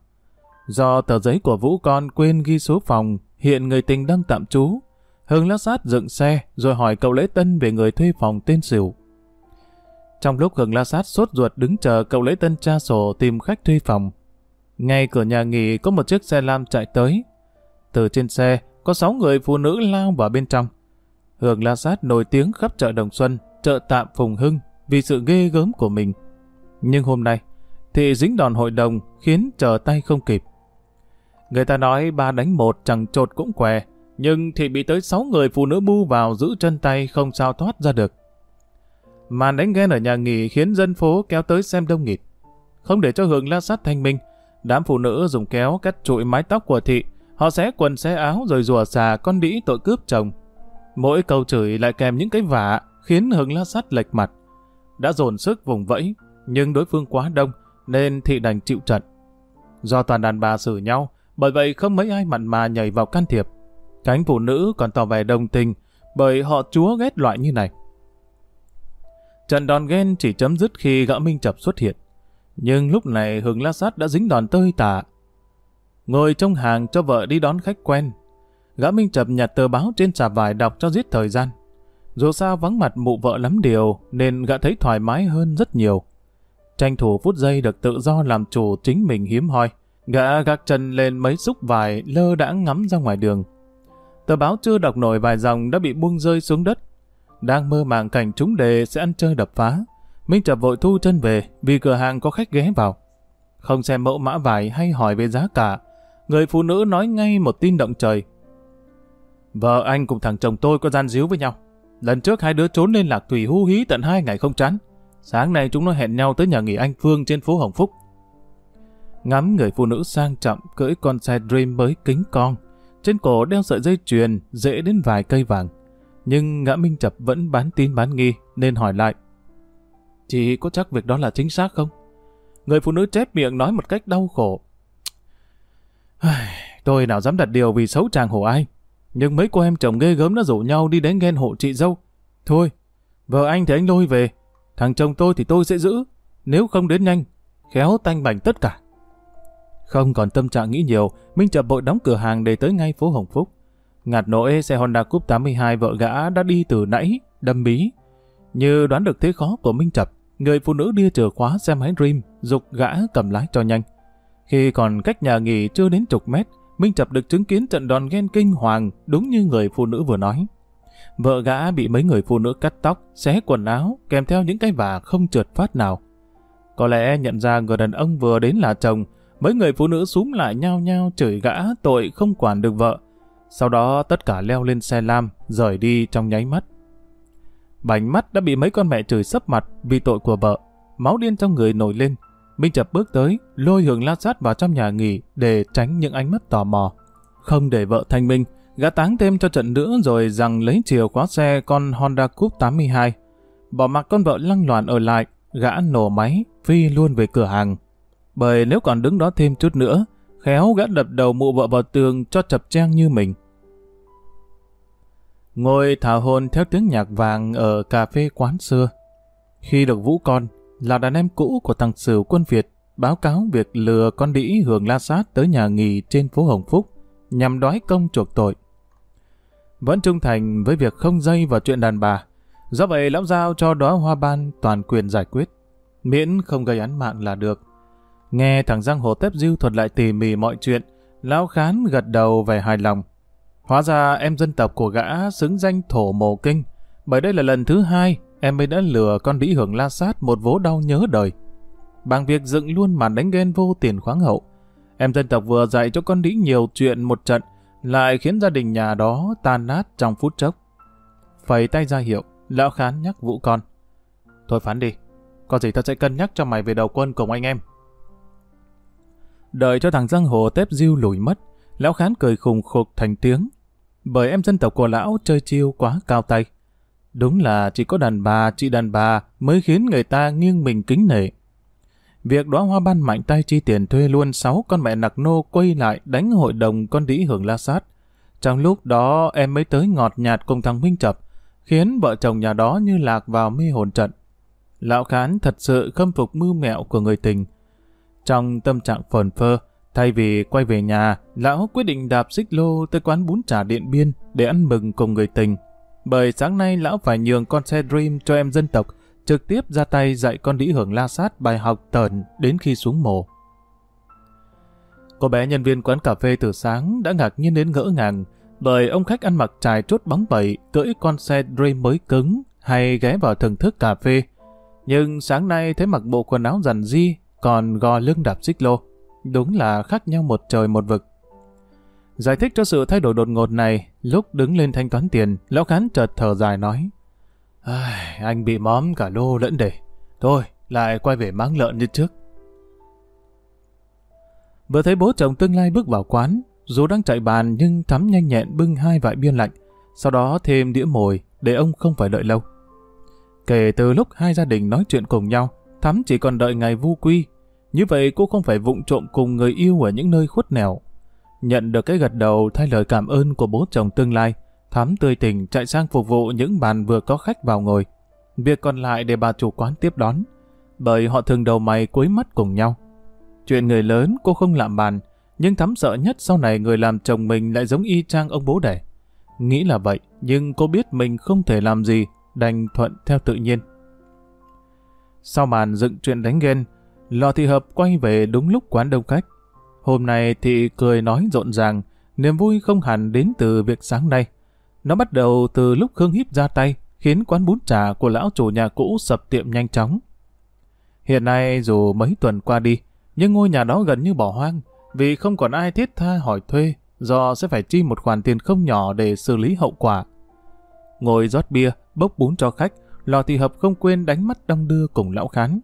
Do tờ giấy của Vũ con quên ghi số phòng, hiện người tình đang tạm trú. Hương la sát dựng xe rồi hỏi cậu lễ tân về người thuê phòng tên Sửu. Trong lúc Hưng La Sát sốt ruột đứng chờ cậu lấy tân tra sổ tìm khách thuê phòng. Ngay cửa nhà nghỉ có một chiếc xe lam chạy tới. Từ trên xe, có sáu người phụ nữ lao vào bên trong. Hường La Sát nổi tiếng khắp chợ Đồng Xuân, chợ tạm Phùng Hưng vì sự ghê gớm của mình. Nhưng hôm nay, thì dính đòn hội đồng khiến chờ tay không kịp. Người ta nói ba đánh một chẳng trột cũng què, nhưng thì bị tới sáu người phụ nữ bu vào giữ chân tay không sao thoát ra được. Màn đánh ghen ở nhà nghỉ khiến dân phố kéo tới xem đông nghịt. Không để cho hường la sát thanh minh, đám phụ nữ dùng kéo cắt trụi mái tóc của thị, họ xé quần xé áo rồi rùa xà con đĩ tội cướp chồng. Mỗi câu chửi lại kèm những cái vả khiến hường la sát lệch mặt. Đã dồn sức vùng vẫy, nhưng đối phương quá đông nên thị đành chịu trận. Do toàn đàn bà xử nhau, bởi vậy không mấy ai mặn mà nhảy vào can thiệp. Cánh phụ nữ còn tỏ vẻ đồng tình bởi họ chúa ghét loại như này. Trận đòn ghen chỉ chấm dứt khi gã Minh Chập xuất hiện. Nhưng lúc này Hưng La Sát đã dính đòn tơi tả. Ngồi trong hàng cho vợ đi đón khách quen. Gã Minh Chập nhặt tờ báo trên xà vải đọc cho giết thời gian. Dù sao vắng mặt mụ vợ lắm điều, nên gã thấy thoải mái hơn rất nhiều. Tranh thủ phút giây được tự do làm chủ chính mình hiếm hoi. Gã gác chân lên mấy xúc vải lơ đãng ngắm ra ngoài đường. Tờ báo chưa đọc nổi vài dòng đã bị buông rơi xuống đất đang mơ màng cảnh chúng đề sẽ ăn chơi đập phá. Minh Trập vội thu chân về vì cửa hàng có khách ghé vào. Không xem mẫu mã vải hay hỏi về giá cả, người phụ nữ nói ngay một tin động trời. Vợ anh cùng thằng chồng tôi có gian díu với nhau. Lần trước hai đứa trốn lên lạc thủy hú hí tận hai ngày không chán. Sáng nay chúng nó hẹn nhau tới nhà nghỉ anh Phương trên phố Hồng Phúc. ngắm người phụ nữ sang trọng cưỡi con xe Dream mới kính con. Trên cổ đeo sợi dây chuyền, dễ đến vài cây vàng. Nhưng ngã Minh Chập vẫn bán tin bán nghi, nên hỏi lại. Chị có chắc việc đó là chính xác không? Người phụ nữ chép miệng nói một cách đau khổ. Tôi nào dám đặt điều vì xấu chàng hổ ai. Nhưng mấy cô em chồng ghê gớm đã rủ nhau đi đến ghen hộ chị dâu. Thôi, vợ anh thì anh lôi về. Thằng chồng tôi thì tôi sẽ giữ. Nếu không đến nhanh, khéo tanh bành tất cả. Không còn tâm trạng nghĩ nhiều, Minh chập bội đóng cửa hàng để tới ngay phố Hồng Phúc. Ngạt nỗi xe Honda Cup 82 vợ gã đã đi từ nãy, đâm bí. Như đoán được thế khó của Minh Chập, người phụ nữ đưa chìa khóa xe máy Dream, dục gã cầm lái cho nhanh. Khi còn cách nhà nghỉ chưa đến chục mét, Minh Chập được chứng kiến trận đòn ghen kinh hoàng đúng như người phụ nữ vừa nói. Vợ gã bị mấy người phụ nữ cắt tóc, xé quần áo, kèm theo những cái vả không trượt phát nào. Có lẽ nhận ra người đàn ông vừa đến là chồng, mấy người phụ nữ súm lại nhau nhau chửi gã tội không quản được vợ. Sau đó tất cả leo lên xe lam, rời đi trong nháy mắt. Bảnh mắt đã bị mấy con mẹ chửi sấp mặt vì tội của vợ. Máu điên trong người nổi lên. Minh Chập bước tới, lôi hưởng la sát vào trong nhà nghỉ để tránh những ánh mắt tò mò. Không để vợ thanh minh, gã táng thêm cho trận nữa rồi rằng lấy chiều khóa xe con Honda Coupe 82. Bỏ mặc con vợ lăng loạn ở lại, gã nổ máy, phi luôn về cửa hàng. Bởi nếu còn đứng đó thêm chút nữa, khéo gã đập đầu mụ vợ vào tường cho chập trang như mình. Ngồi thảo hồn theo tiếng nhạc vàng ở cà phê quán xưa. Khi được vũ con, là đàn em cũ của thằng Sửu quân Việt báo cáo việc lừa con đĩ hưởng la sát tới nhà nghỉ trên phố Hồng Phúc nhằm đói công chuộc tội. Vẫn trung thành với việc không dây vào chuyện đàn bà. Do vậy lão giao cho đóa hoa ban toàn quyền giải quyết. Miễn không gây án mạng là được. Nghe thằng Giang Hồ Tép Diêu thuật lại tỉ mỉ mọi chuyện, lão khán gật đầu về hài lòng. Hóa ra em dân tộc của gã xứng danh thổ mồ kinh, bởi đây là lần thứ hai em ấy đã lừa con đĩ hưởng la sát một vố đau nhớ đời. Bằng việc dựng luôn màn đánh ghen vô tiền khoáng hậu, em dân tộc vừa dạy cho con đĩ nhiều chuyện một trận, lại khiến gia đình nhà đó tan nát trong phút chốc. Phẩy tay ra hiệu, lão khán nhắc vũ con. Thôi phán đi, có gì ta sẽ cân nhắc cho mày về đầu quân cùng anh em. Đợi cho thằng giang hồ tép diêu lùi mất, lão khán cười khùng khục thành tiếng. Bởi em dân tộc của lão chơi chiêu quá cao tay. Đúng là chỉ có đàn bà, chị đàn bà mới khiến người ta nghiêng mình kính nể. Việc đóa hoa ban mạnh tay chi tiền thuê luôn sáu con mẹ nặc nô quay lại đánh hội đồng con đĩ hưởng la sát. Trong lúc đó em mới tới ngọt nhạt cùng thằng Minh Chập, khiến vợ chồng nhà đó như lạc vào mê hồn trận. Lão Khán thật sự khâm phục mưu mẹo của người tình. Trong tâm trạng phờn phơ, thay vì quay về nhà, lão quyết định đạp xích lô tới quán bún chả điện biên để ăn mừng cùng người tình. Bởi sáng nay lão phải nhường con xe Dream cho em dân tộc, trực tiếp ra tay dạy con đĩ hưởng la sát bài học tờn đến khi xuống mồ. Cô bé nhân viên quán cà phê từ sáng đã ngạc nhiên đến ngỡ ngàng bởi ông khách ăn mặc trải chốt bóng bẩy cưỡi con xe Dream mới cứng hay ghé vào thưởng thức cà phê. Nhưng sáng nay thấy mặc bộ quần áo dằn di còn gò lưng đạp xích lô. Đúng là khác nhau một trời một vực. Giải thích cho sự thay đổi đột ngột này, lúc đứng lên thanh toán tiền, lão khán chợt thở dài nói. Anh bị móm cả lô lẫn để. Thôi, lại quay về máng lợn như trước. Vừa thấy bố chồng tương lai bước vào quán, dù đang chạy bàn nhưng thắm nhanh nhẹn bưng hai vại bia lạnh, sau đó thêm đĩa mồi để ông không phải đợi lâu. Kể từ lúc hai gia đình nói chuyện cùng nhau, Thắm chỉ còn đợi ngày vu quy. Như vậy cô không phải vụng trộm cùng người yêu ở những nơi khuất nẻo. Nhận được cái gật đầu thay lời cảm ơn của bố chồng tương lai, Thắm tươi tỉnh chạy sang phục vụ những bàn vừa có khách vào ngồi. Việc còn lại để bà chủ quán tiếp đón, bởi họ thường đầu mày cuối mắt cùng nhau. Chuyện người lớn cô không làm bàn, nhưng Thắm sợ nhất sau này người làm chồng mình lại giống y chang ông bố đẻ. Nghĩ là vậy, nhưng cô biết mình không thể làm gì, đành thuận theo tự nhiên. Sau màn dựng chuyện đánh ghen, Lò Thị Hợp quay về đúng lúc quán đông khách. Hôm nay Thị cười nói rộn ràng, niềm vui không hẳn đến từ việc sáng nay. Nó bắt đầu từ lúc Khương Hiếp ra tay, khiến quán bún trà của lão chủ nhà cũ sập tiệm nhanh chóng. Hiện nay dù mấy tuần qua đi, nhưng ngôi nhà đó gần như bỏ hoang, vì không còn ai thiết tha hỏi thuê, do sẽ phải chi một khoản tiền không nhỏ để xử lý hậu quả. Ngồi rót bia, bốc bún cho khách, lò thị hợp không quên đánh mắt đông đưa cùng lão khán.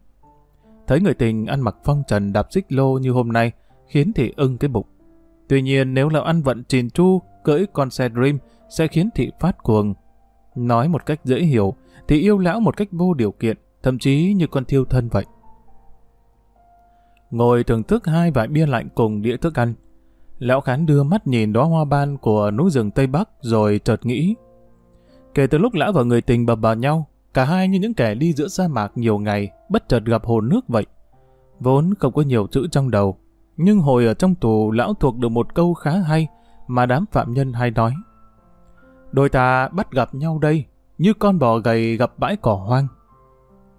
Thấy người tình ăn mặc phong trần đạp xích lô như hôm nay, khiến thị ưng cái bụng. Tuy nhiên nếu lão ăn vận trìn chu, cưỡi con xe Dream sẽ khiến thị phát cuồng. Nói một cách dễ hiểu, thì yêu lão một cách vô điều kiện, thậm chí như con thiêu thân vậy. Ngồi thưởng thức hai vải bia lạnh cùng đĩa thức ăn. Lão Khán đưa mắt nhìn đóa hoa ban của núi rừng Tây Bắc rồi chợt nghĩ. Kể từ lúc lão và người tình bập bà nhau, cả hai như những kẻ đi giữa sa mạc nhiều ngày, bất chợt gặp hồ nước vậy. Vốn không có nhiều chữ trong đầu, nhưng hồi ở trong tù lão thuộc được một câu khá hay mà đám phạm nhân hay nói. Đôi ta bắt gặp nhau đây, như con bò gầy gặp bãi cỏ hoang.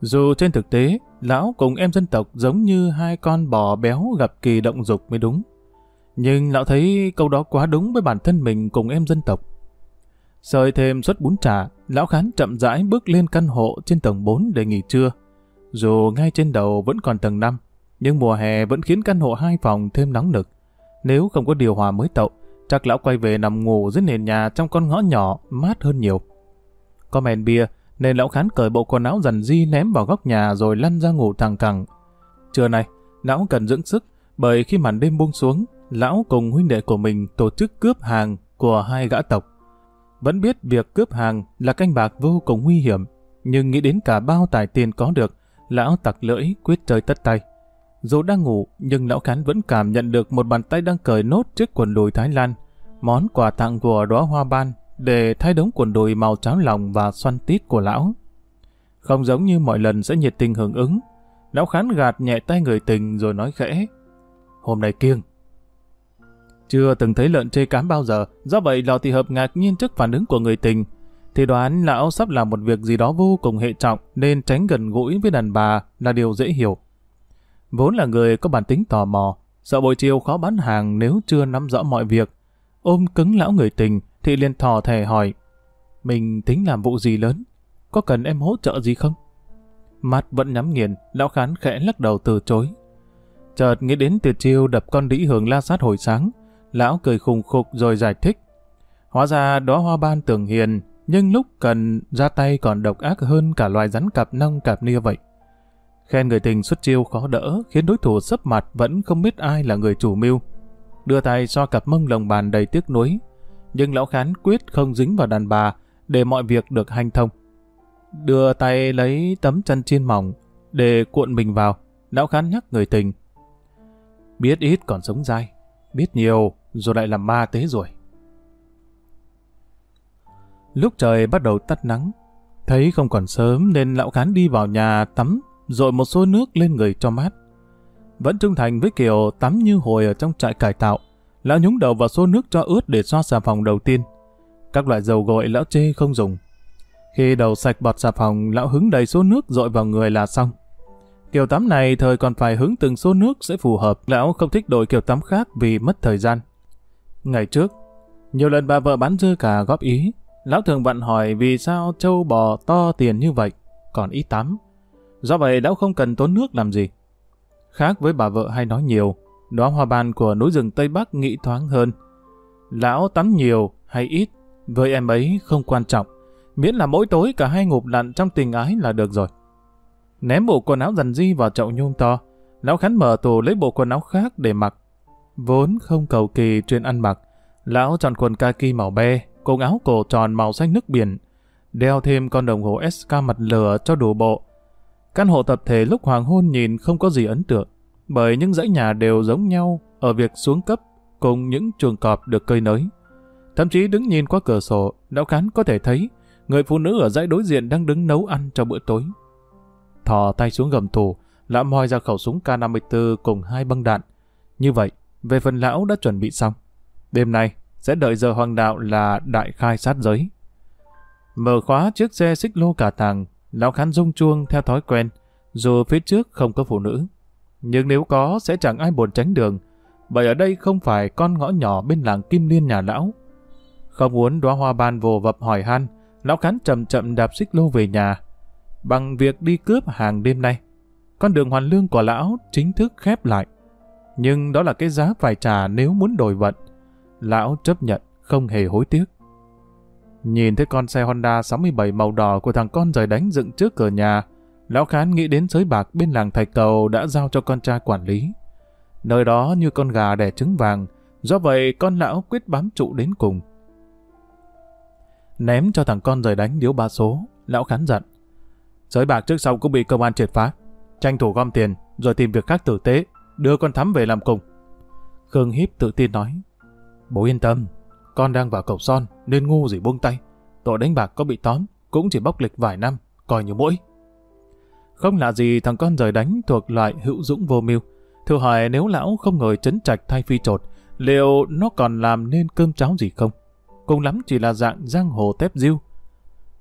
Dù trên thực tế, lão cùng em dân tộc giống như hai con bò béo gặp kỳ động dục mới đúng. Nhưng lão thấy câu đó quá đúng với bản thân mình cùng em dân tộc. Sợi thêm suất bún chả, lão khán chậm rãi bước lên căn hộ trên tầng 4 để nghỉ trưa. Dù ngay trên đầu vẫn còn tầng 5, nhưng mùa hè vẫn khiến căn hộ hai phòng thêm nóng nực. Nếu không có điều hòa mới tậu, chắc lão quay về nằm ngủ dưới nền nhà trong con ngõ nhỏ mát hơn nhiều. Có men bia, nên lão khán cởi bộ quần áo dần di ném vào góc nhà rồi lăn ra ngủ thẳng cẳng. Trưa nay, lão cần dưỡng sức, bởi khi màn đêm buông xuống, lão cùng huynh đệ của mình tổ chức cướp hàng của hai gã tộc. Vẫn biết việc cướp hàng là canh bạc vô cùng nguy hiểm, nhưng nghĩ đến cả bao tài tiền có được, lão tặc lưỡi quyết chơi tất tay. Dù đang ngủ, nhưng lão khán vẫn cảm nhận được một bàn tay đang cởi nốt chiếc quần đùi Thái Lan, món quà tặng của đóa hoa ban để thay đống quần đùi màu cháo lòng và xoăn tít của lão. Không giống như mọi lần sẽ nhiệt tình hưởng ứng, lão khán gạt nhẹ tay người tình rồi nói khẽ. Hôm nay kiêng. Chưa từng thấy lợn chê cám bao giờ, do vậy lò thị hợp ngạc nhiên trước phản ứng của người tình. Thì đoán lão sắp làm một việc gì đó vô cùng hệ trọng nên tránh gần gũi với đàn bà là điều dễ hiểu. Vốn là người có bản tính tò mò, sợ buổi chiều khó bán hàng nếu chưa nắm rõ mọi việc. Ôm cứng lão người tình, thì liền thò thẻ hỏi. Mình tính làm vụ gì lớn? Có cần em hỗ trợ gì không? Mắt vẫn nhắm nghiền, lão khán khẽ lắc đầu từ chối. Chợt nghĩ đến từ chiêu đập con đĩ hưởng la sát hồi sáng, lão cười khùng khục rồi giải thích. Hóa ra đó hoa ban tưởng hiền, nhưng lúc cần ra tay còn độc ác hơn cả loài rắn cặp nông cặp nia vậy. Khen người tình xuất chiêu khó đỡ, khiến đối thủ sấp mặt vẫn không biết ai là người chủ mưu. Đưa tay so cặp mông lồng bàn đầy tiếc nuối, nhưng lão khán quyết không dính vào đàn bà để mọi việc được hanh thông. Đưa tay lấy tấm chăn chiên mỏng để cuộn mình vào, lão khán nhắc người tình. Biết ít còn sống dai, biết nhiều rồi lại làm ma tế rồi. Lúc trời bắt đầu tắt nắng, thấy không còn sớm nên lão khán đi vào nhà tắm rồi một xô nước lên người cho mát. Vẫn trung thành với kiểu tắm như hồi ở trong trại cải tạo, lão nhúng đầu vào xô nước cho ướt để xoa xà phòng đầu tiên. Các loại dầu gội lão chê không dùng. Khi đầu sạch bọt xà phòng, lão hứng đầy số nước dội vào người là xong. Kiểu tắm này thời còn phải hứng từng số nước sẽ phù hợp. Lão không thích đổi kiểu tắm khác vì mất thời gian. Ngày trước, nhiều lần bà vợ bán dưa cả góp ý. Lão thường vặn hỏi vì sao trâu bò to tiền như vậy, còn ít tắm. Do vậy lão không cần tốn nước làm gì. Khác với bà vợ hay nói nhiều, đóa hoa ban của núi rừng Tây Bắc nghĩ thoáng hơn. Lão tắm nhiều hay ít, với em ấy không quan trọng, miễn là mỗi tối cả hai ngụp lặn trong tình ái là được rồi. Ném bộ quần áo dần di vào chậu nhôm to, lão khán mở tủ lấy bộ quần áo khác để mặc. Vốn không cầu kỳ chuyện ăn mặc, lão chọn quần kaki màu be, cùng áo cổ tròn màu xanh nước biển, đeo thêm con đồng hồ SK mặt lửa cho đủ bộ. Căn hộ tập thể lúc hoàng hôn nhìn không có gì ấn tượng bởi những dãy nhà đều giống nhau ở việc xuống cấp cùng những chuồng cọp được cơi nới. Thậm chí đứng nhìn qua cửa sổ, lão khán có thể thấy người phụ nữ ở dãy đối diện đang đứng nấu ăn cho bữa tối. Thò tay xuống gầm tủ, lão moi ra khẩu súng K54 cùng hai băng đạn. Như vậy, về phần lão đã chuẩn bị xong. Đêm nay, sẽ đợi giờ hoàng đạo là đại khai sát giới. Mở khóa chiếc xe xích lô cả tàng, lão khán rung chuông theo thói quen, dù phía trước không có phụ nữ nhưng nếu có sẽ chẳng ai buồn tránh đường, bởi ở đây không phải con ngõ nhỏ bên làng Kim Liên nhà lão. Không muốn đóa hoa ban vồ vập hỏi han, lão khán chậm chậm đạp xích lô về nhà. Bằng việc đi cướp hàng đêm nay, con đường hoàn lương của lão chính thức khép lại. Nhưng đó là cái giá phải trả nếu muốn đổi vận. Lão chấp nhận, không hề hối tiếc. Nhìn thấy con xe Honda 67 màu đỏ của thằng con rời đánh dựng trước cửa nhà, Lão Khán nghĩ đến sới bạc bên làng Thạch Cầu đã giao cho con trai quản lý. Nơi đó như con gà đẻ trứng vàng, do vậy con lão quyết bám trụ đến cùng. Ném cho thằng con rời đánh điếu ba số, lão Khán dặn. Sới bạc trước sau cũng bị công an triệt phá. Tranh thủ gom tiền, rồi tìm việc khác tử tế, đưa con thắm về làm cùng. Khương Hiếp tự tin nói. Bố yên tâm, con đang vào cầu son, nên ngu gì buông tay. Tội đánh bạc có bị tóm, cũng chỉ bóc lịch vài năm, coi như mỗi. Không lạ gì thằng con rời đánh thuộc loại hữu dũng vô mưu. Thử hỏi nếu lão không ngồi chấn trạch thay phi trột, liệu nó còn làm nên cơm cháo gì không? Cùng lắm chỉ là dạng giang hồ tép diêu.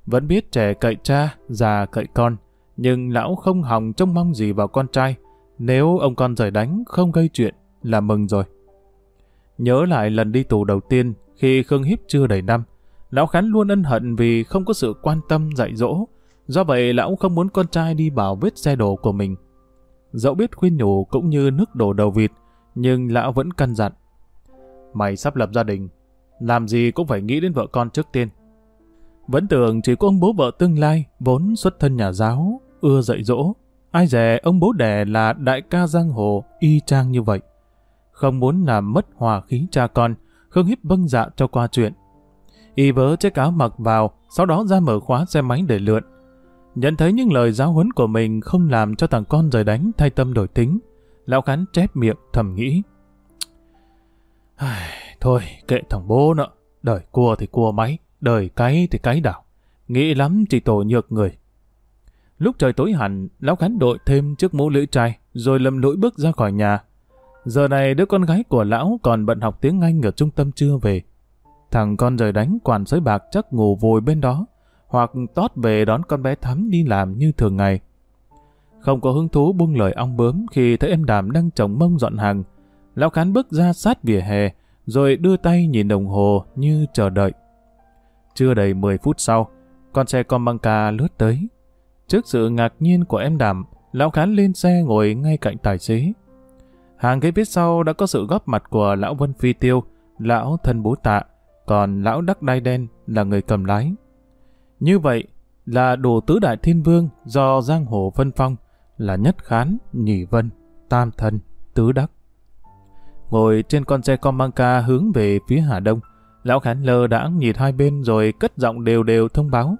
Vẫn biết trẻ cậy cha, già cậy con, nhưng lão không hòng trông mong gì vào con trai. Nếu ông con rời đánh không gây chuyện là mừng rồi. Nhớ lại lần đi tù đầu tiên khi Khương Hiếp chưa đầy năm, lão Khán luôn ân hận vì không có sự quan tâm dạy dỗ, Do vậy lão không muốn con trai đi bảo vết xe đồ của mình. Dẫu biết khuyên nhủ cũng như nước đổ đầu vịt, nhưng lão vẫn căn dặn. Mày sắp lập gia đình, làm gì cũng phải nghĩ đến vợ con trước tiên. Vẫn tưởng chỉ có ông bố vợ tương lai, vốn xuất thân nhà giáo, ưa dạy dỗ. Ai dè ông bố đẻ là đại ca giang hồ, y chang như vậy. Không muốn làm mất hòa khí cha con, Khương Hiếp vâng dạ cho qua chuyện. Y vớ chiếc áo mặc vào, sau đó ra mở khóa xe máy để lượn. Nhận thấy những lời giáo huấn của mình không làm cho thằng con rời đánh thay tâm đổi tính, lão khán chép miệng thầm nghĩ. Thôi, kệ thằng bố nợ, đời cua thì cua máy, đời cái thì cái đảo. Nghĩ lắm chỉ tổ nhược người. Lúc trời tối hẳn, lão Khánh đội thêm chiếc mũ lưỡi trai, rồi lầm lũi bước ra khỏi nhà. Giờ này đứa con gái của lão còn bận học tiếng Anh ở trung tâm chưa về. Thằng con rời đánh quản sới bạc chắc ngủ vùi bên đó, hoặc tót về đón con bé Thắm đi làm như thường ngày. Không có hứng thú buông lời ong bướm khi thấy em đàm đang trồng mông dọn hàng. Lão Khán bước ra sát vỉa hè, rồi đưa tay nhìn đồng hồ như chờ đợi. Chưa đầy 10 phút sau, con xe con băng ca lướt tới. Trước sự ngạc nhiên của em đàm, lão Khán lên xe ngồi ngay cạnh tài xế. Hàng ghế phía sau đã có sự góp mặt của lão Vân Phi Tiêu, lão thân bố tạ, còn lão Đắc Đai Đen là người cầm lái. Như vậy là đồ tứ đại thiên vương do giang hồ phân phong là nhất khán, nhị vân, tam thân, tứ đắc. Ngồi trên con xe Comanca hướng về phía Hà Đông, lão khán lơ đãng nhìn hai bên rồi cất giọng đều đều thông báo.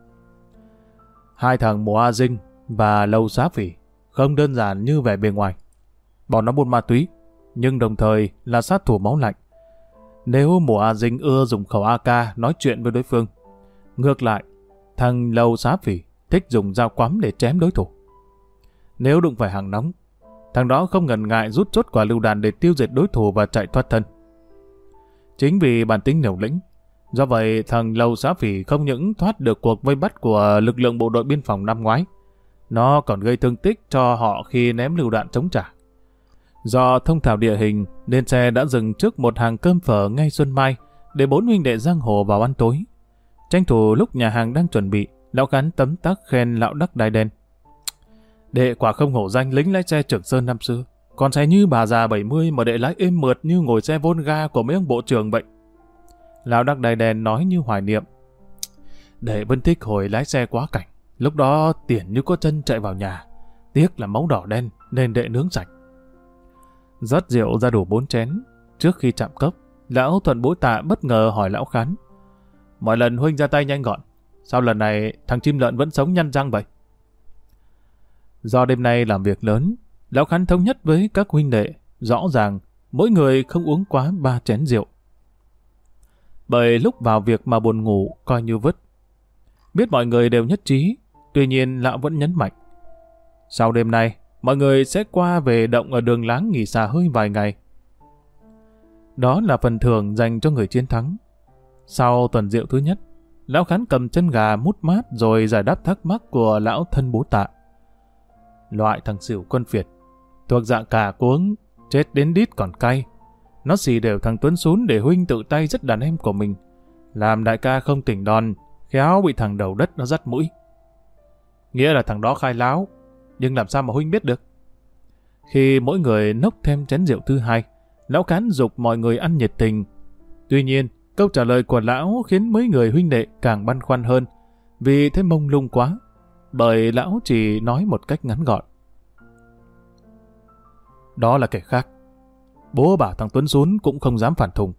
Hai thằng Mùa A Dinh và Lâu Xá Phỉ không đơn giản như vẻ bề ngoài. Bọn nó buôn ma túy, nhưng đồng thời là sát thủ máu lạnh. Nếu Mùa A Dinh ưa dùng khẩu AK nói chuyện với đối phương, ngược lại, Thằng lâu xá phỉ thích dùng dao quắm để chém đối thủ. Nếu đụng phải hàng nóng, thằng đó không ngần ngại rút chốt quả lưu đạn để tiêu diệt đối thủ và chạy thoát thân. Chính vì bản tính liều lĩnh, do vậy thằng lâu xá phỉ không những thoát được cuộc vây bắt của lực lượng bộ đội biên phòng năm ngoái, nó còn gây thương tích cho họ khi ném lưu đạn chống trả. Do thông thạo địa hình nên xe đã dừng trước một hàng cơm phở ngay Xuân Mai để bốn huynh đệ giang hồ vào ăn tối. Tranh thủ lúc nhà hàng đang chuẩn bị, lão gắn tấm tắc khen lão đắc đai đen. Đệ quả không hổ danh lính lái xe trưởng sơn năm xưa. Còn xe như bà già 70 mà đệ lái êm mượt như ngồi xe vôn ga của mấy ông bộ trưởng vậy. Lão đắc đài đen nói như hoài niệm. Đệ vân thích hồi lái xe quá cảnh. Lúc đó tiền như có chân chạy vào nhà. Tiếc là máu đỏ đen nên đệ nướng sạch. Rót rượu ra đủ bốn chén. Trước khi chạm cốc, lão thuận bối tạ bất ngờ hỏi lão khán. Mọi lần huynh ra tay nhanh gọn. Sao lần này thằng chim lợn vẫn sống nhăn răng vậy? Do đêm nay làm việc lớn, Lão Khán thống nhất với các huynh đệ, rõ ràng mỗi người không uống quá ba chén rượu. Bởi lúc vào việc mà buồn ngủ coi như vứt. Biết mọi người đều nhất trí, tuy nhiên Lão vẫn nhấn mạnh. Sau đêm nay, mọi người sẽ qua về động ở đường láng nghỉ xả hơi vài ngày. Đó là phần thưởng dành cho người chiến thắng. Sau tuần rượu thứ nhất, lão khán cầm chân gà mút mát rồi giải đáp thắc mắc của lão thân bố tạ. Loại thằng xỉu quân phiệt, thuộc dạng cả cuống, chết đến đít còn cay. Nó xì đều thằng Tuấn xuống để huynh tự tay rất đàn em của mình. Làm đại ca không tỉnh đòn, khéo bị thằng đầu đất nó dắt mũi. Nghĩa là thằng đó khai láo, nhưng làm sao mà huynh biết được? Khi mỗi người nốc thêm chén rượu thứ hai, lão cán dục mọi người ăn nhiệt tình. Tuy nhiên, Câu trả lời của lão khiến mấy người huynh đệ càng băn khoăn hơn, vì thế mông lung quá. bởi lão chỉ nói một cách ngắn gọn. Đó là kẻ khác. Bố bảo thằng Tuấn xuống cũng không dám phản thùng.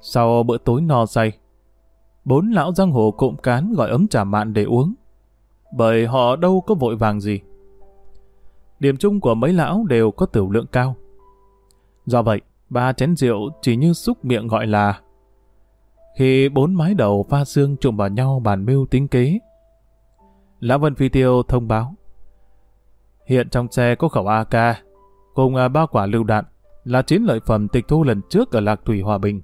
Sau bữa tối no say, bốn lão giang hồ cộm cán gọi ấm trà mạn để uống, bởi họ đâu có vội vàng gì. Điểm chung của mấy lão đều có tiểu lượng cao. Do vậy, ba chén rượu chỉ như xúc miệng gọi là khi bốn mái đầu pha xương trộm vào nhau bàn mưu tính kế. Lão Vân Phi Tiêu thông báo Hiện trong xe có khẩu AK cùng à, ba quả lưu đạn là chín lợi phẩm tịch thu lần trước ở Lạc Thủy Hòa Bình.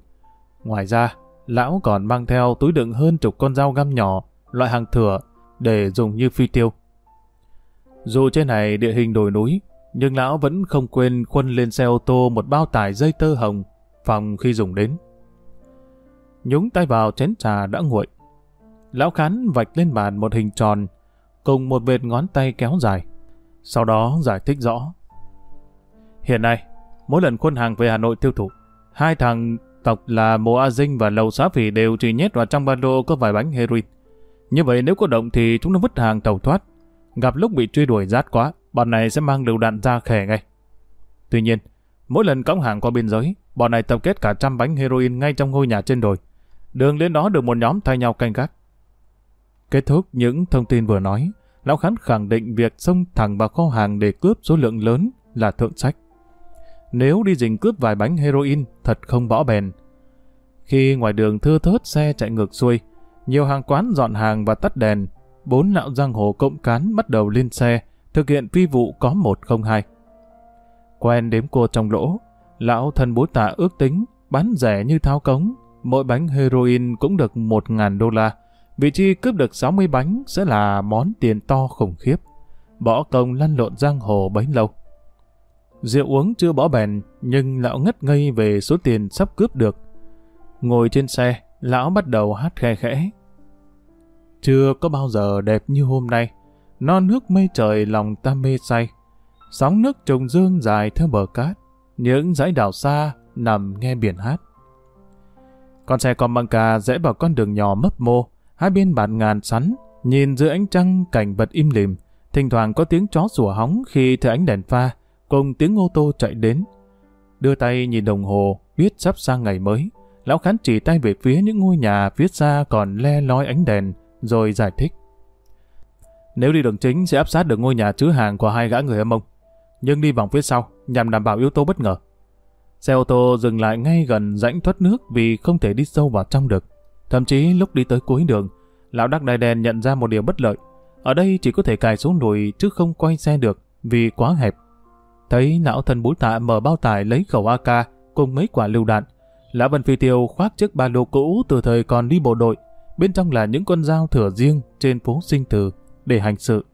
Ngoài ra, lão còn mang theo túi đựng hơn chục con dao găm nhỏ, loại hàng thừa, để dùng như phi tiêu. Dù trên này địa hình đồi núi, nhưng lão vẫn không quên khuân lên xe ô tô một bao tải dây tơ hồng, phòng khi dùng đến. Nhúng tay vào chén trà đã nguội. Lão khán vạch lên bàn một hình tròn, cùng một vệt ngón tay kéo dài. Sau đó giải thích rõ. Hiện nay, mỗi lần khuôn hàng về Hà Nội tiêu thụ, hai thằng tộc là Mộ A Dinh và Lầu Xá Phỉ đều chỉ nhét vào trong ba lô có vài bánh heroin. Như vậy nếu có động thì chúng nó vứt hàng tàu thoát. Gặp lúc bị truy đuổi rát quá, bọn này sẽ mang lựu đạn ra khẻ ngay. Tuy nhiên, mỗi lần cõng hàng qua biên giới, bọn này tập kết cả trăm bánh heroin ngay trong ngôi nhà trên đồi. Đường lên đó được một nhóm thay nhau canh gác. Kết thúc những thông tin vừa nói, Lão Khán khẳng định việc xông thẳng vào kho hàng để cướp số lượng lớn là thượng sách. Nếu đi rình cướp vài bánh heroin, thật không bỏ bèn. Khi ngoài đường thưa thớt xe chạy ngược xuôi, nhiều hàng quán dọn hàng và tắt đèn, bốn lão giang hồ cộng cán bắt đầu lên xe, thực hiện phi vụ có một không hai. Quen đếm cô trong lỗ, lão thân bố tạ ước tính bán rẻ như tháo cống, mỗi bánh heroin cũng được một ngàn đô la. Vị trí cướp được 60 bánh sẽ là món tiền to khủng khiếp. Bỏ công lăn lộn giang hồ bấy lâu. Rượu uống chưa bỏ bèn, nhưng lão ngất ngây về số tiền sắp cướp được. Ngồi trên xe, lão bắt đầu hát khe khẽ. Chưa có bao giờ đẹp như hôm nay. Non nước mây trời lòng ta mê say. Sóng nước trùng dương dài theo bờ cát. Những dãy đảo xa nằm nghe biển hát. Con xe con băng cà rẽ vào con đường nhỏ mấp mô, hai bên bàn ngàn sắn, nhìn dưới ánh trăng cảnh vật im lìm, thỉnh thoảng có tiếng chó sủa hóng khi thấy ánh đèn pha, cùng tiếng ô tô chạy đến. Đưa tay nhìn đồng hồ, biết sắp sang ngày mới. Lão Khán chỉ tay về phía những ngôi nhà phía xa còn le lói ánh đèn, rồi giải thích. Nếu đi đường chính sẽ áp sát được ngôi nhà chứa hàng của hai gã người âm ông. Nhưng đi vòng phía sau, nhằm đảm bảo yếu tố bất ngờ. Xe ô tô dừng lại ngay gần rãnh thoát nước vì không thể đi sâu vào trong được. Thậm chí lúc đi tới cuối đường, lão Đắc Đài Đèn nhận ra một điều bất lợi. Ở đây chỉ có thể cài xuống lùi chứ không quay xe được vì quá hẹp. Thấy lão thần búi tạ mở bao tải lấy khẩu AK cùng mấy quả lưu đạn. Lão Vân Phi Tiêu khoác chiếc ba lô cũ từ thời còn đi bộ đội. Bên trong là những con dao thửa riêng trên phố sinh tử để hành sự.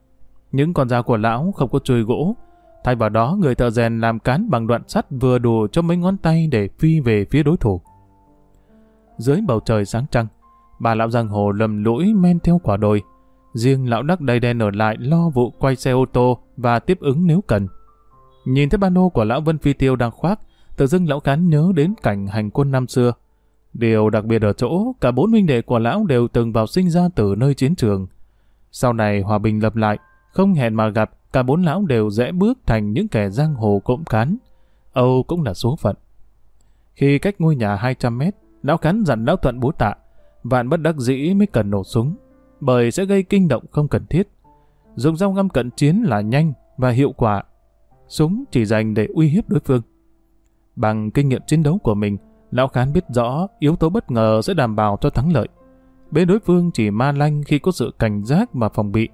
Những con dao của lão không có chùi gỗ. Thay vào đó người thợ rèn làm cán bằng đoạn sắt vừa đủ cho mấy ngón tay để phi về phía đối thủ. Dưới bầu trời sáng trăng, bà lão giang hồ lầm lũi men theo quả đồi. Riêng lão đắc đầy đen ở lại lo vụ quay xe ô tô và tiếp ứng nếu cần. Nhìn thấy ba nô của lão Vân Phi Tiêu đang khoác, tự dưng lão cán nhớ đến cảnh hành quân năm xưa. Điều đặc biệt ở chỗ, cả bốn huynh đệ của lão đều từng vào sinh ra từ nơi chiến trường. Sau này hòa bình lập lại, không hẹn mà gặp, cả bốn lão đều rẽ bước thành những kẻ giang hồ cộng cán. Âu cũng là số phận. Khi cách ngôi nhà 200 mét, lão cán dặn lão thuận bố tạ, vạn bất đắc dĩ mới cần nổ súng, bởi sẽ gây kinh động không cần thiết. Dùng dao ngâm cận chiến là nhanh và hiệu quả, súng chỉ dành để uy hiếp đối phương. Bằng kinh nghiệm chiến đấu của mình, Lão Khán biết rõ yếu tố bất ngờ sẽ đảm bảo cho thắng lợi. Bên đối phương chỉ ma lanh khi có sự cảnh giác và phòng bị,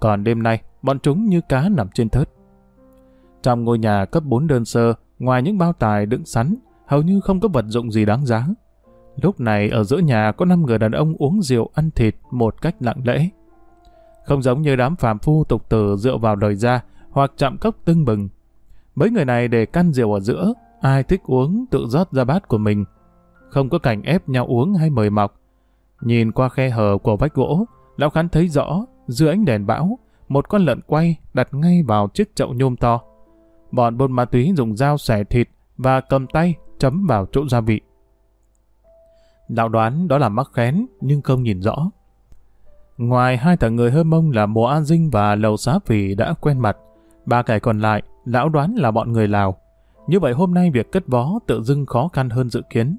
còn đêm nay bọn chúng như cá nằm trên thớt. Trong ngôi nhà cấp 4 đơn sơ, ngoài những bao tài đựng sắn, hầu như không có vật dụng gì đáng giá. Lúc này ở giữa nhà có 5 người đàn ông uống rượu ăn thịt một cách lặng lẽ. Không giống như đám phàm phu tục tử dựa vào đời ra hoặc chạm cốc tưng bừng Mấy người này để căn rượu ở giữa, ai thích uống tự rót ra bát của mình. Không có cảnh ép nhau uống hay mời mọc. Nhìn qua khe hở của vách gỗ, Lão Khán thấy rõ, dưới ánh đèn bão, một con lợn quay đặt ngay vào chiếc chậu nhôm to. Bọn bôn ma túy dùng dao xẻ thịt và cầm tay chấm vào chỗ gia vị. Lão đoán đó là mắc khén nhưng không nhìn rõ. Ngoài hai thằng người hơ mông là Mùa An Dinh và Lầu Xá phỉ đã quen mặt, ba kẻ còn lại, lão đoán là bọn người Lào. Như vậy hôm nay việc cất vó tự dưng khó khăn hơn dự kiến.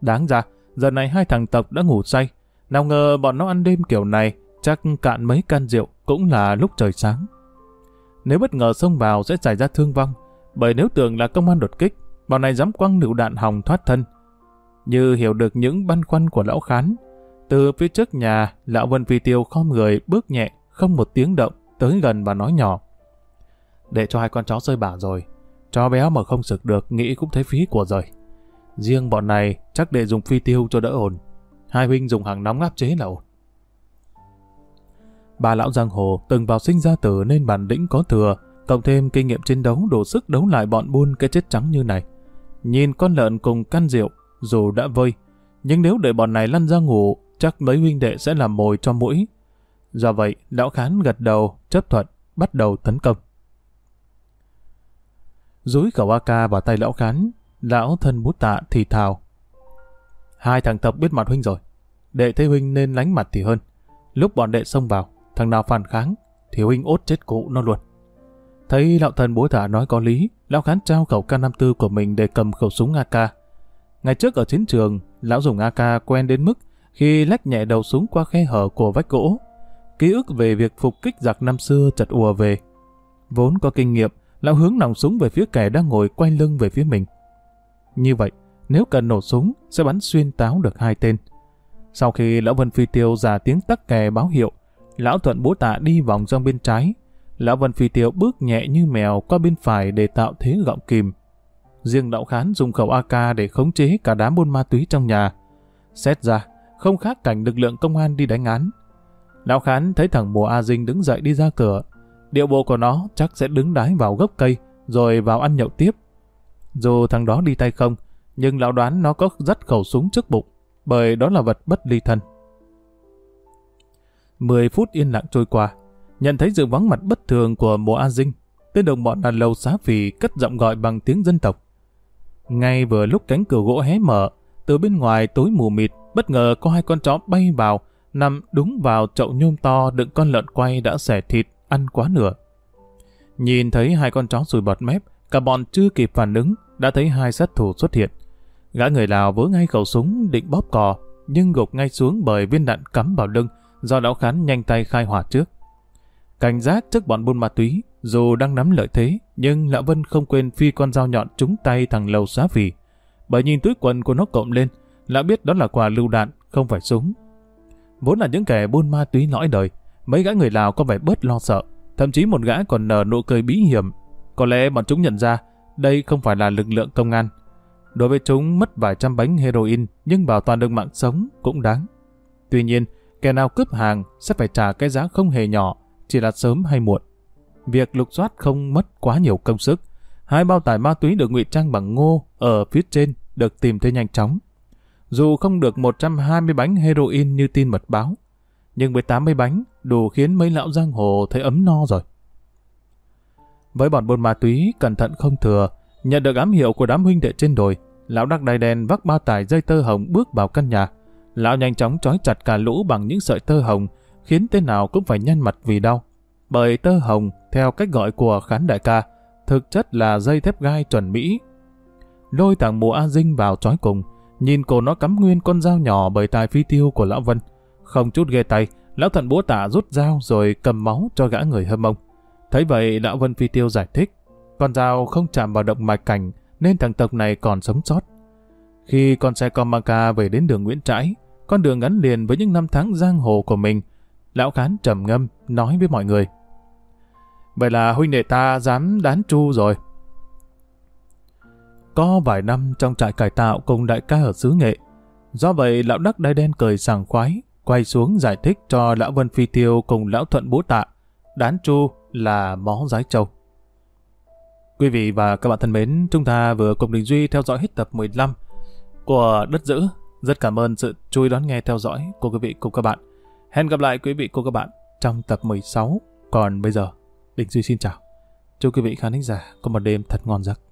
Đáng ra, giờ này hai thằng tộc đã ngủ say. Nào ngờ bọn nó ăn đêm kiểu này, chắc cạn mấy can rượu cũng là lúc trời sáng. Nếu bất ngờ xông vào sẽ xảy ra thương vong, bởi nếu tưởng là công an đột kích, bọn này dám quăng lựu đạn hòng thoát thân. Như hiểu được những băn khoăn của lão khán, từ phía trước nhà, lão Vân Phi Tiêu khom người bước nhẹ, không một tiếng động, tới gần và nói nhỏ. Để cho hai con chó rơi bả rồi, chó béo mà không sực được nghĩ cũng thấy phí của rồi. Riêng bọn này chắc để dùng phi tiêu cho đỡ ổn. Hai huynh dùng hàng nóng áp chế là ổn. Bà lão giang hồ từng vào sinh ra tử nên bản lĩnh có thừa, cộng thêm kinh nghiệm chiến đấu đủ sức đấu lại bọn buôn cái chết trắng như này. Nhìn con lợn cùng căn rượu, dù đã vơi, nhưng nếu để bọn này lăn ra ngủ, chắc mấy huynh đệ sẽ làm mồi cho mũi. Do vậy, lão khán gật đầu, chấp thuận, bắt đầu tấn công. Dúi khẩu AK vào tay lão khán, lão thân bút tạ thì thào. Hai thằng tập biết mặt huynh rồi, đệ thấy huynh nên lánh mặt thì hơn. Lúc bọn đệ xông vào, thằng nào phản kháng, thì huynh ốt chết cụ nó luôn. Thấy lão thần bối thả nói có lý, lão khán trao khẩu K54 của mình để cầm khẩu súng AK. Ngày trước ở chiến trường, lão dùng AK quen đến mức khi lách nhẹ đầu súng qua khe hở của vách gỗ. Ký ức về việc phục kích giặc năm xưa chợt ùa về. Vốn có kinh nghiệm, lão hướng nòng súng về phía kẻ đang ngồi quay lưng về phía mình. Như vậy, nếu cần nổ súng, sẽ bắn xuyên táo được hai tên. Sau khi lão Vân Phi Tiêu ra tiếng tắc kè báo hiệu, lão Thuận bố tạ đi vòng sang bên trái. Lão Vân Phi Tiêu bước nhẹ như mèo qua bên phải để tạo thế gọng kìm. Riêng đạo khán dùng khẩu AK để khống chế cả đám buôn ma túy trong nhà. Xét ra, không khác cảnh lực lượng công an đi đánh án. Lão khán thấy thằng mùa A Dinh đứng dậy đi ra cửa. Điệu bộ của nó chắc sẽ đứng đái vào gốc cây, rồi vào ăn nhậu tiếp. Dù thằng đó đi tay không, nhưng lão đoán nó có dắt khẩu súng trước bụng, bởi đó là vật bất ly thân. 10 phút yên lặng trôi qua, nhận thấy sự vắng mặt bất thường của mùa A Dinh, tên đồng bọn đàn lầu xá phì cất giọng gọi bằng tiếng dân tộc. Ngay vừa lúc cánh cửa gỗ hé mở, từ bên ngoài tối mù mịt, bất ngờ có hai con chó bay vào, nằm đúng vào chậu nhôm to đựng con lợn quay đã xẻ thịt, ăn quá nửa. Nhìn thấy hai con chó sùi bọt mép, cả bọn chưa kịp phản ứng, đã thấy hai sát thủ xuất hiện. Gã người Lào vớ ngay khẩu súng định bóp cò, nhưng gục ngay xuống bởi viên đạn cắm vào lưng, do lão khán nhanh tay khai hỏa trước. Cảnh giác trước bọn buôn ma túy, dù đang nắm lợi thế, nhưng Lão Vân không quên phi con dao nhọn trúng tay thằng lầu xá phì. Bởi nhìn túi quần của nó cộng lên, Lão biết đó là quà lưu đạn, không phải súng. Vốn là những kẻ buôn ma túy lõi đời, mấy gã người Lào có vẻ bớt lo sợ, thậm chí một gã còn nở nụ cười bí hiểm. Có lẽ bọn chúng nhận ra đây không phải là lực lượng công an. Đối với chúng mất vài trăm bánh heroin nhưng bảo toàn được mạng sống cũng đáng. Tuy nhiên, kẻ nào cướp hàng sẽ phải trả cái giá không hề nhỏ, chỉ là sớm hay muộn. Việc lục soát không mất quá nhiều công sức. Hai bao tải ma túy được ngụy trang bằng ngô ở phía trên được tìm thấy nhanh chóng. Dù không được 120 bánh heroin như tin mật báo, nhưng với 80 bánh đủ khiến mấy lão giang hồ thấy ấm no rồi. Với bọn buôn ma túy cẩn thận không thừa, nhận được ám hiệu của đám huynh đệ trên đồi, lão đắc đai đen vác bao tải dây tơ hồng bước vào căn nhà. Lão nhanh chóng trói chặt cả lũ bằng những sợi tơ hồng, khiến tên nào cũng phải nhăn mặt vì đau. Bởi tơ hồng, theo cách gọi của khán đại ca, thực chất là dây thép gai chuẩn Mỹ. Lôi thằng mùa A Dinh vào trói cùng, nhìn cô nó cắm nguyên con dao nhỏ bởi tài phi tiêu của lão Vân. Không chút ghê tay, lão thận búa tả rút dao rồi cầm máu cho gã người hâm mông. Thấy vậy lão Vân phi tiêu giải thích, con dao không chạm vào động mạch cảnh nên thằng tộc này còn sống sót. Khi con xe Comaca về đến đường Nguyễn Trãi, con đường gắn liền với những năm tháng giang hồ của mình, lão khán trầm ngâm nói với mọi người. Vậy là huynh đệ ta dám đán tru rồi. Có vài năm trong trại cải tạo cùng đại ca ở xứ nghệ. Do vậy lão đắc đai đen cười sảng khoái, quay xuống giải thích cho lão Vân Phi Tiêu cùng lão Thuận Bố Tạ. Đán chu là mó giái trâu. Quý vị và các bạn thân mến, chúng ta vừa cùng Đình Duy theo dõi hết tập 15 của Đất Dữ. Rất cảm ơn sự chui đón nghe theo dõi của quý vị cùng các bạn. Hẹn gặp lại quý vị cùng các bạn trong tập 16. Còn bây giờ, Đình Duy xin chào. Chúc quý vị khán giả có một đêm thật ngon giấc.